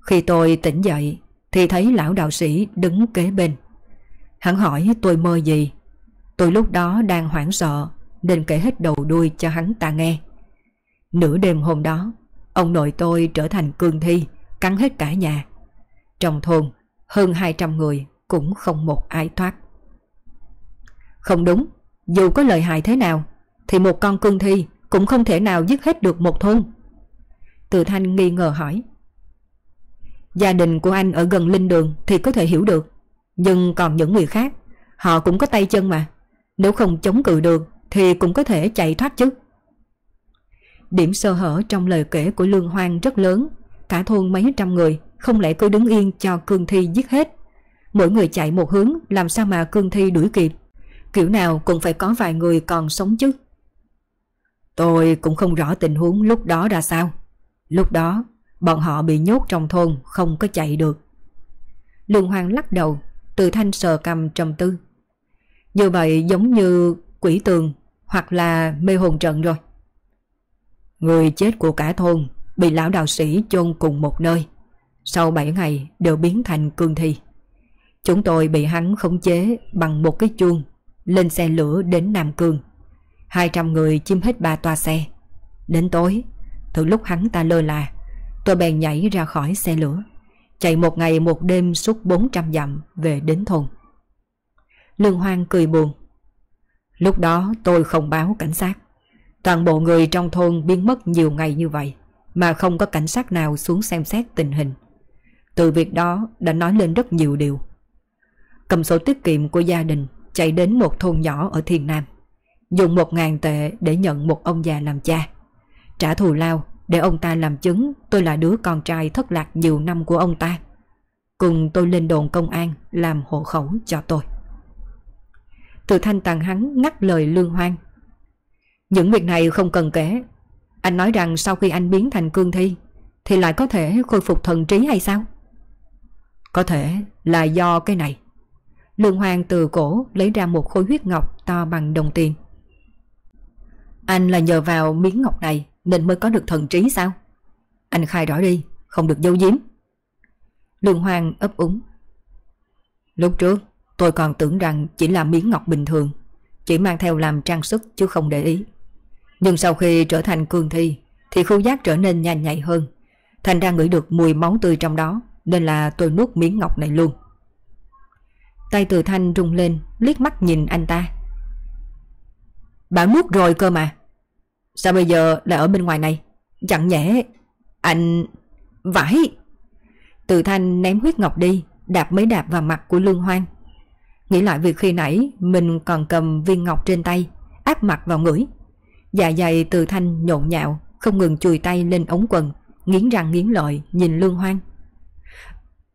Khi tôi tỉnh dậy thì thấy lão đạo sĩ đứng kế bên. Hắn hỏi tôi mơ gì. Tôi lúc đó đang hoảng sợ nên kể hết đầu đuôi cho hắn ta nghe. Nửa đêm hôm đó, ông nội tôi trở thành cương thi, cắn hết cả nhà. Trong thôn, hơn 200 người cũng không một ai thoát. Không đúng, dù có lời hại thế nào, thì một con cương thi cũng không thể nào giết hết được một thôn. Từ Thanh nghi ngờ hỏi. Gia đình của anh ở gần linh đường thì có thể hiểu được, nhưng còn những người khác, họ cũng có tay chân mà. Nếu không chống cự được thì cũng có thể chạy thoát chứ. Điểm sơ hở trong lời kể của Lương Hoang rất lớn, cả thôn mấy trăm người, không lẽ cứ đứng yên cho cương thi giết hết. Mỗi người chạy một hướng, làm sao mà cương thi đuổi kịp. Kiểu nào cũng phải có vài người còn sống chứ. Tôi cũng không rõ tình huống lúc đó ra sao. Lúc đó, bọn họ bị nhốt trong thôn, không có chạy được. Lương hoàng lắc đầu, từ thanh sờ cầm trầm tư. Như vậy giống như quỷ tường hoặc là mê hồn trận rồi. Người chết của cả thôn bị lão đạo sĩ chôn cùng một nơi. Sau 7 ngày đều biến thành cương thi. Chúng tôi bị hắn khống chế bằng một cái chuông lên xe lửa đến Nam Cương. 200 người chiếm hết ba toa xe. Đến tối, từ lúc hắn ta lơ là, tôi bèn nhảy ra khỏi xe lửa. Chạy một ngày một đêm suốt 400 dặm về đến thôn. Lương Hoang cười buồn. Lúc đó tôi không báo cảnh sát. Toàn bộ người trong thôn biến mất nhiều ngày như vậy mà không có cảnh sát nào xuống xem xét tình hình. Từ việc đó đã nói lên rất nhiều điều. Cầm sổ tiết kiệm của gia đình, chạy đến một thôn nhỏ ở Thiên Nam. Dùng một ngàn tệ để nhận một ông già làm cha. Trả thù lao, để ông ta làm chứng, tôi là đứa con trai thất lạc nhiều năm của ông ta. Cùng tôi lên đồn công an, làm hộ khẩu cho tôi. Từ thanh tàn hắn ngắt lời lương hoang những việc này không cần kể. Anh nói rằng sau khi anh biến thành cương thi, thì lại có thể khôi phục thần trí hay sao? Có thể là do cái này. Lương Hoàng từ cổ lấy ra một khối huyết ngọc to bằng đồng tiền. Anh là nhờ vào miếng ngọc này nên mới có được thần trí sao? Anh khai rõ đi, không được giấu giếm. Lương Hoàng ấp úng. Lúc trước, tôi còn tưởng rằng chỉ là miếng ngọc bình thường, chỉ mang theo làm trang sức chứ không để ý. Nhưng sau khi trở thành cương thi, thì khu giác trở nên nhanh nhạy hơn. Thành ra ngửi được mùi máu tươi trong đó, nên là tôi nuốt miếng ngọc này luôn. Tay từ thanh rung lên, liếc mắt nhìn anh ta. Bạn nuốt rồi cơ mà. Sao bây giờ lại ở bên ngoài này? Chẳng nhẽ... Anh... Vãi! Từ thanh ném huyết ngọc đi, đạp mấy đạp vào mặt của Lương Hoang. Nghĩ lại việc khi nãy mình còn cầm viên ngọc trên tay, áp mặt vào ngửi. Dạ dày từ thanh nhộn nhạo, không ngừng chùi tay lên ống quần, nghiến răng nghiến lợi nhìn Lương Hoang.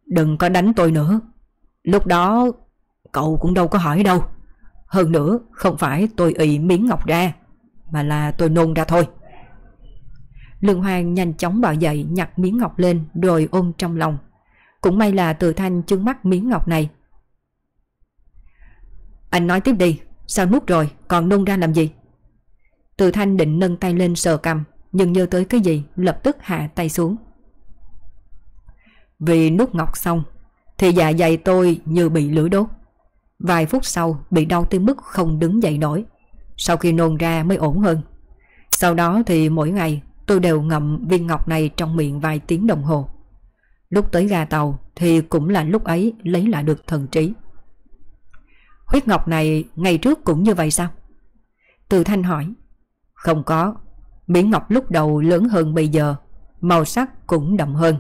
Đừng có đánh tôi nữa. Lúc đó cậu cũng đâu có hỏi đâu. Hơn nữa không phải tôi ị miếng ngọc ra, mà là tôi nôn ra thôi. Lương Hoàng nhanh chóng bỏ dậy nhặt miếng ngọc lên rồi ôm trong lòng. Cũng may là từ thanh chứng mắt miếng ngọc này. Anh nói tiếp đi, sao nuốt rồi, còn nôn ra làm gì? Từ thanh định nâng tay lên sờ cầm, nhưng nhớ tới cái gì lập tức hạ tay xuống. Vì nuốt ngọc xong, thì dạ dày tôi như bị lửa đốt. Vài phút sau bị đau tới mức không đứng dậy nổi. Sau khi nôn ra mới ổn hơn. Sau đó thì mỗi ngày tôi đều ngậm viên ngọc này trong miệng vài tiếng đồng hồ. Lúc tới ga tàu thì cũng là lúc ấy lấy lại được thần trí. Huyết ngọc này ngày trước cũng như vậy sao? Từ thanh hỏi. Không có. Miếng ngọc lúc đầu lớn hơn bây giờ, màu sắc cũng đậm hơn.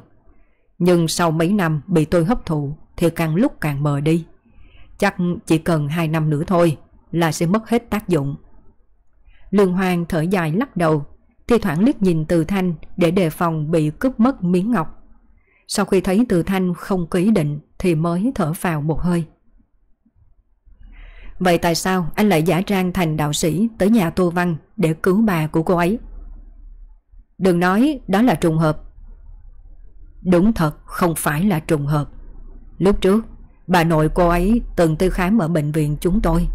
Nhưng sau mấy năm bị tôi hấp thụ thì càng lúc càng mờ đi. Chắc chỉ cần 2 năm nữa thôi là sẽ mất hết tác dụng. Lương Hoàng thở dài lắc đầu, thi thoảng liếc nhìn Từ Thanh để đề phòng bị cướp mất miếng ngọc. Sau khi thấy Từ Thanh không ký định thì mới thở vào một hơi. Vậy tại sao anh lại giả trang thành đạo sĩ tới nhà Tô Văn để cứu bà của cô ấy? Đừng nói đó là trùng hợp. Đúng thật không phải là trùng hợp. Lúc trước, bà nội cô ấy từng tới khám ở bệnh viện chúng tôi.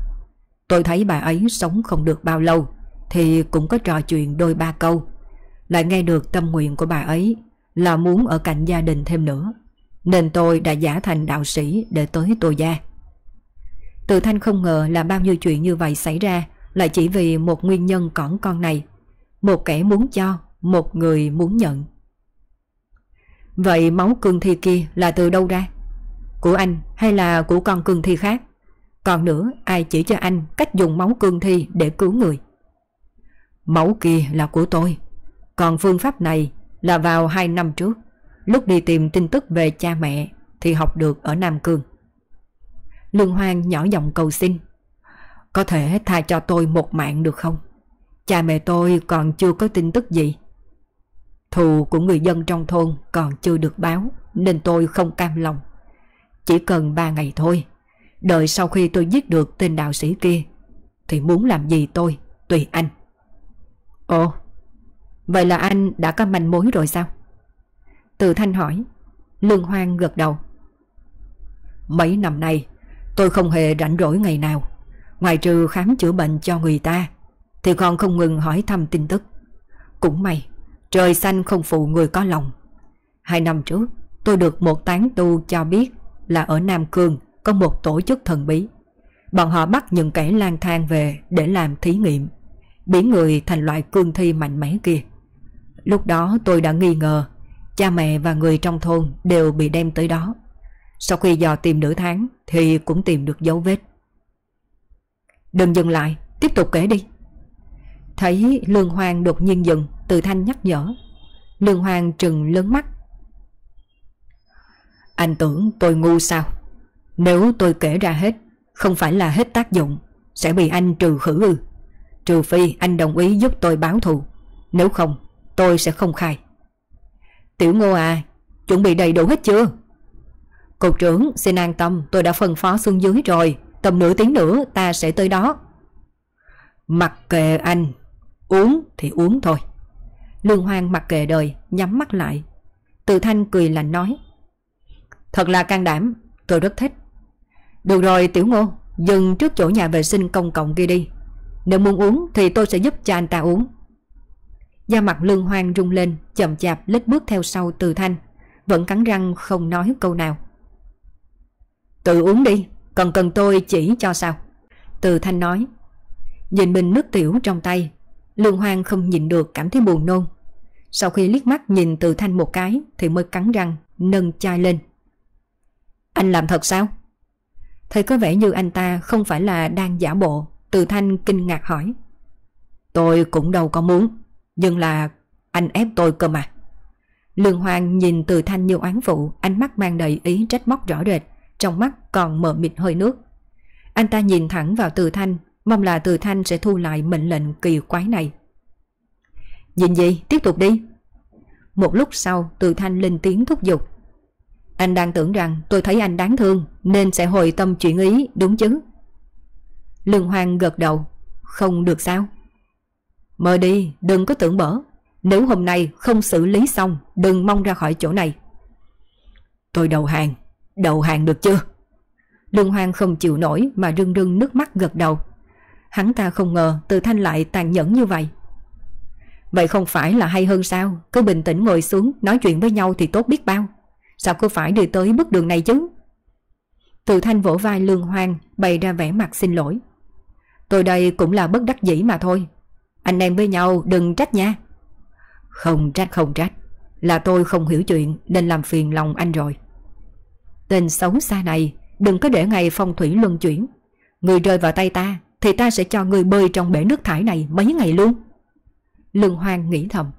Tôi thấy bà ấy sống không được bao lâu thì cũng có trò chuyện đôi ba câu. Lại nghe được tâm nguyện của bà ấy là muốn ở cạnh gia đình thêm nữa. Nên tôi đã giả thành đạo sĩ để tới tôi gia. Từ Thanh không ngờ là bao nhiêu chuyện như vậy xảy ra lại chỉ vì một nguyên nhân cỏn con này. Một kẻ muốn cho, một người muốn nhận. Vậy máu cương thi kia là từ đâu ra? Của anh hay là của con cương thi khác? Còn nữa, ai chỉ cho anh cách dùng máu cương thi để cứu người? Máu kia là của tôi. Còn phương pháp này là vào hai năm trước. Lúc đi tìm tin tức về cha mẹ thì học được ở Nam Cương. Lương Hoang nhỏ giọng cầu xin. Có thể tha cho tôi một mạng được không? Cha mẹ tôi còn chưa có tin tức gì. Thù của người dân trong thôn còn chưa được báo, nên tôi không cam lòng. Chỉ cần ba ngày thôi. Đợi sau khi tôi giết được tên đạo sĩ kia thì muốn làm gì tôi, tùy anh. Ồ, vậy là anh đã có manh mối rồi sao? Từ Thanh hỏi. Lương Hoang gật đầu. Mấy năm nay tôi không hề rảnh rỗi ngày nào. Ngoài trừ khám chữa bệnh cho người ta thì còn không ngừng hỏi thăm tin tức. Cũng may Trời xanh không phụ người có lòng. Hai năm trước, tôi được một tán tu cho biết là ở Nam Cương có một tổ chức thần bí. Bọn họ bắt những kẻ lang thang về để làm thí nghiệm, biến người thành loại cương thi mạnh mẽ kia. Lúc đó tôi đã nghi ngờ, cha mẹ và người trong thôn đều bị đem tới đó. Sau khi dò tìm nửa tháng thì cũng tìm được dấu vết. Đừng dừng lại, tiếp tục kể đi. Thấy Lương Hoàng đột nhiên dừng Từ Thanh nhắc nhở Lương Hoàng trừng lớn mắt anh tưởng tôi ngu sao Nếu tôi kể ra hết Không phải là hết tác dụng Sẽ bị anh trừ khử ư Trừ phi anh đồng ý giúp tôi báo thù Nếu không tôi sẽ không khai Tiểu ngô à Chuẩn bị đầy đủ hết chưa Cục trưởng xin an tâm Tôi đã phân phó xuống dưới rồi Tầm nửa tiếng nữa ta sẽ tới đó Mặc kệ anh Uống thì uống thôi. Lương Hoang mặc kệ đời, nhắm mắt lại. Từ Thanh cười lạnh nói. Thật là can đảm, tôi rất thích. Được rồi Tiểu Ngô, dừng trước chỗ nhà vệ sinh công cộng kia đi. Nếu muốn uống thì tôi sẽ giúp cho anh ta uống. Da mặt Lương Hoang rung lên, chậm chạp lết bước theo sau Từ Thanh, vẫn cắn răng không nói câu nào. Tự uống đi, còn cần tôi chỉ cho sao? Từ Thanh nói. Nhìn mình nước tiểu trong tay, Lương Hoang không nhìn được cảm thấy buồn nôn. Sau khi liếc mắt nhìn Từ Thanh một cái thì mới cắn răng, nâng chai lên. Anh làm thật sao? Thấy có vẻ như anh ta không phải là đang giả bộ, Từ Thanh kinh ngạc hỏi. Tôi cũng đâu có muốn, nhưng là anh ép tôi cơ mà. Lương Hoàng nhìn Từ Thanh như oán phụ, ánh mắt mang đầy ý trách móc rõ rệt, trong mắt còn mờ mịt hơi nước. Anh ta nhìn thẳng vào Từ Thanh, mong là Từ Thanh sẽ thu lại mệnh lệnh kỳ quái này. Nhìn gì, tiếp tục đi. Một lúc sau, Từ Thanh lên tiếng thúc giục. Anh đang tưởng rằng tôi thấy anh đáng thương nên sẽ hồi tâm chuyển ý, đúng chứ? Lương Hoàng gật đầu. Không được sao? Mời đi, đừng có tưởng bở. Nếu hôm nay không xử lý xong, đừng mong ra khỏi chỗ này. Tôi đầu hàng, đầu hàng được chưa? Lương Hoàng không chịu nổi mà rưng rưng nước mắt gật đầu. Hắn ta không ngờ Từ Thanh lại tàn nhẫn như vậy. Vậy không phải là hay hơn sao? Cứ bình tĩnh ngồi xuống nói chuyện với nhau thì tốt biết bao. Sao cô phải đi tới bước đường này chứ? Từ Thanh vỗ vai Lương hoang bày ra vẻ mặt xin lỗi. Tôi đây cũng là bất đắc dĩ mà thôi. Anh em với nhau đừng trách nha. Không trách không trách. Là tôi không hiểu chuyện nên làm phiền lòng anh rồi. Tên xấu xa này, đừng có để ngày phong thủy luân chuyển. Người rơi vào tay ta, thì ta sẽ cho người bơi trong bể nước thải này mấy ngày luôn. Lương Hoang nghĩ thầm.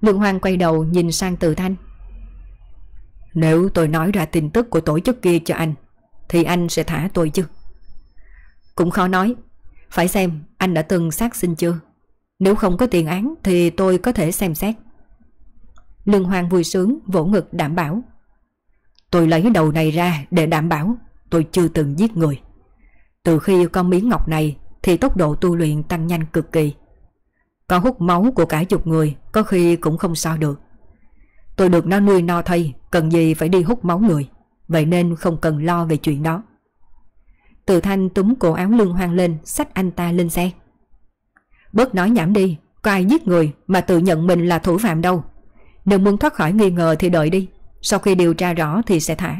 Lương Hoang quay đầu nhìn sang Từ Thanh. Nếu tôi nói ra tin tức của tổ chức kia cho anh, thì anh sẽ thả tôi chứ? Cũng khó nói. Phải xem anh đã từng sát sinh chưa? Nếu không có tiền án, thì tôi có thể xem xét. Lương Hoàng vui sướng, vỗ ngực đảm bảo. Tôi lấy đầu này ra để đảm bảo, tôi chưa từng giết người. Từ khi có miếng ngọc này, thì tốc độ tu luyện tăng nhanh cực kỳ. Có hút máu của cả chục người, có khi cũng không so được. Tôi được nó nuôi no thay, cần gì phải đi hút máu người. Vậy nên không cần lo về chuyện đó. Từ thanh túm cổ áo lưng hoang lên, xách anh ta lên xe. Bớt nói nhảm đi, có ai giết người mà tự nhận mình là thủ phạm đâu. Nếu muốn thoát khỏi nghi ngờ thì đợi đi, sau khi điều tra rõ thì sẽ thả.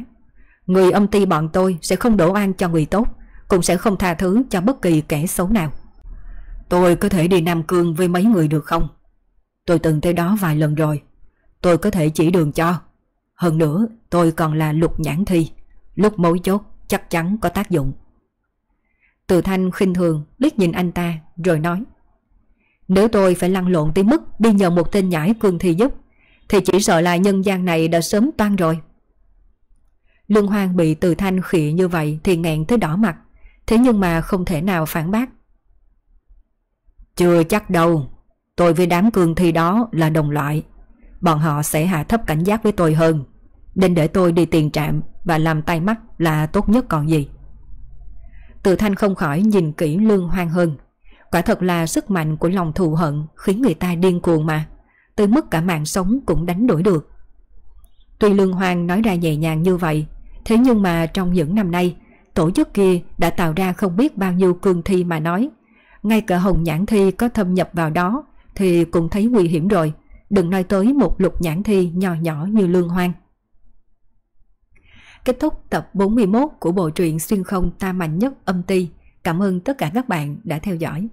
Người âm ty bọn tôi sẽ không đổ an cho người tốt, cũng sẽ không tha thứ cho bất kỳ kẻ xấu nào. Tôi có thể đi Nam Cương với mấy người được không? Tôi từng tới đó vài lần rồi. Tôi có thể chỉ đường cho. Hơn nữa, tôi còn là lục nhãn thi. Lúc mối chốt chắc chắn có tác dụng. Từ thanh khinh thường liếc nhìn anh ta rồi nói Nếu tôi phải lăn lộn tới mức đi nhờ một tên nhãi cương thi giúp Thì chỉ sợ là nhân gian này đã sớm toan rồi Lương Hoang bị từ thanh khị như vậy thì ngẹn tới đỏ mặt Thế nhưng mà không thể nào phản bác Chưa chắc đâu Tôi với đám cương thi đó là đồng loại Bọn họ sẽ hạ thấp cảnh giác với tôi hơn Nên để tôi đi tiền trạm Và làm tay mắt là tốt nhất còn gì từ thanh không khỏi nhìn kỹ lương hoang hơn. Quả thật là sức mạnh của lòng thù hận khiến người ta điên cuồng mà. Tới mức cả mạng sống cũng đánh đổi được. Tuy lương hoang nói ra nhẹ nhàng như vậy, thế nhưng mà trong những năm nay, tổ chức kia đã tạo ra không biết bao nhiêu cương thi mà nói. Ngay cả hồng nhãn thi có thâm nhập vào đó thì cũng thấy nguy hiểm rồi. Đừng nói tới một lục nhãn thi nhỏ nhỏ như lương hoang. Kết thúc tập 41 của bộ truyện xuyên không ta mạnh nhất âm ti. Cảm ơn tất cả các bạn đã theo dõi.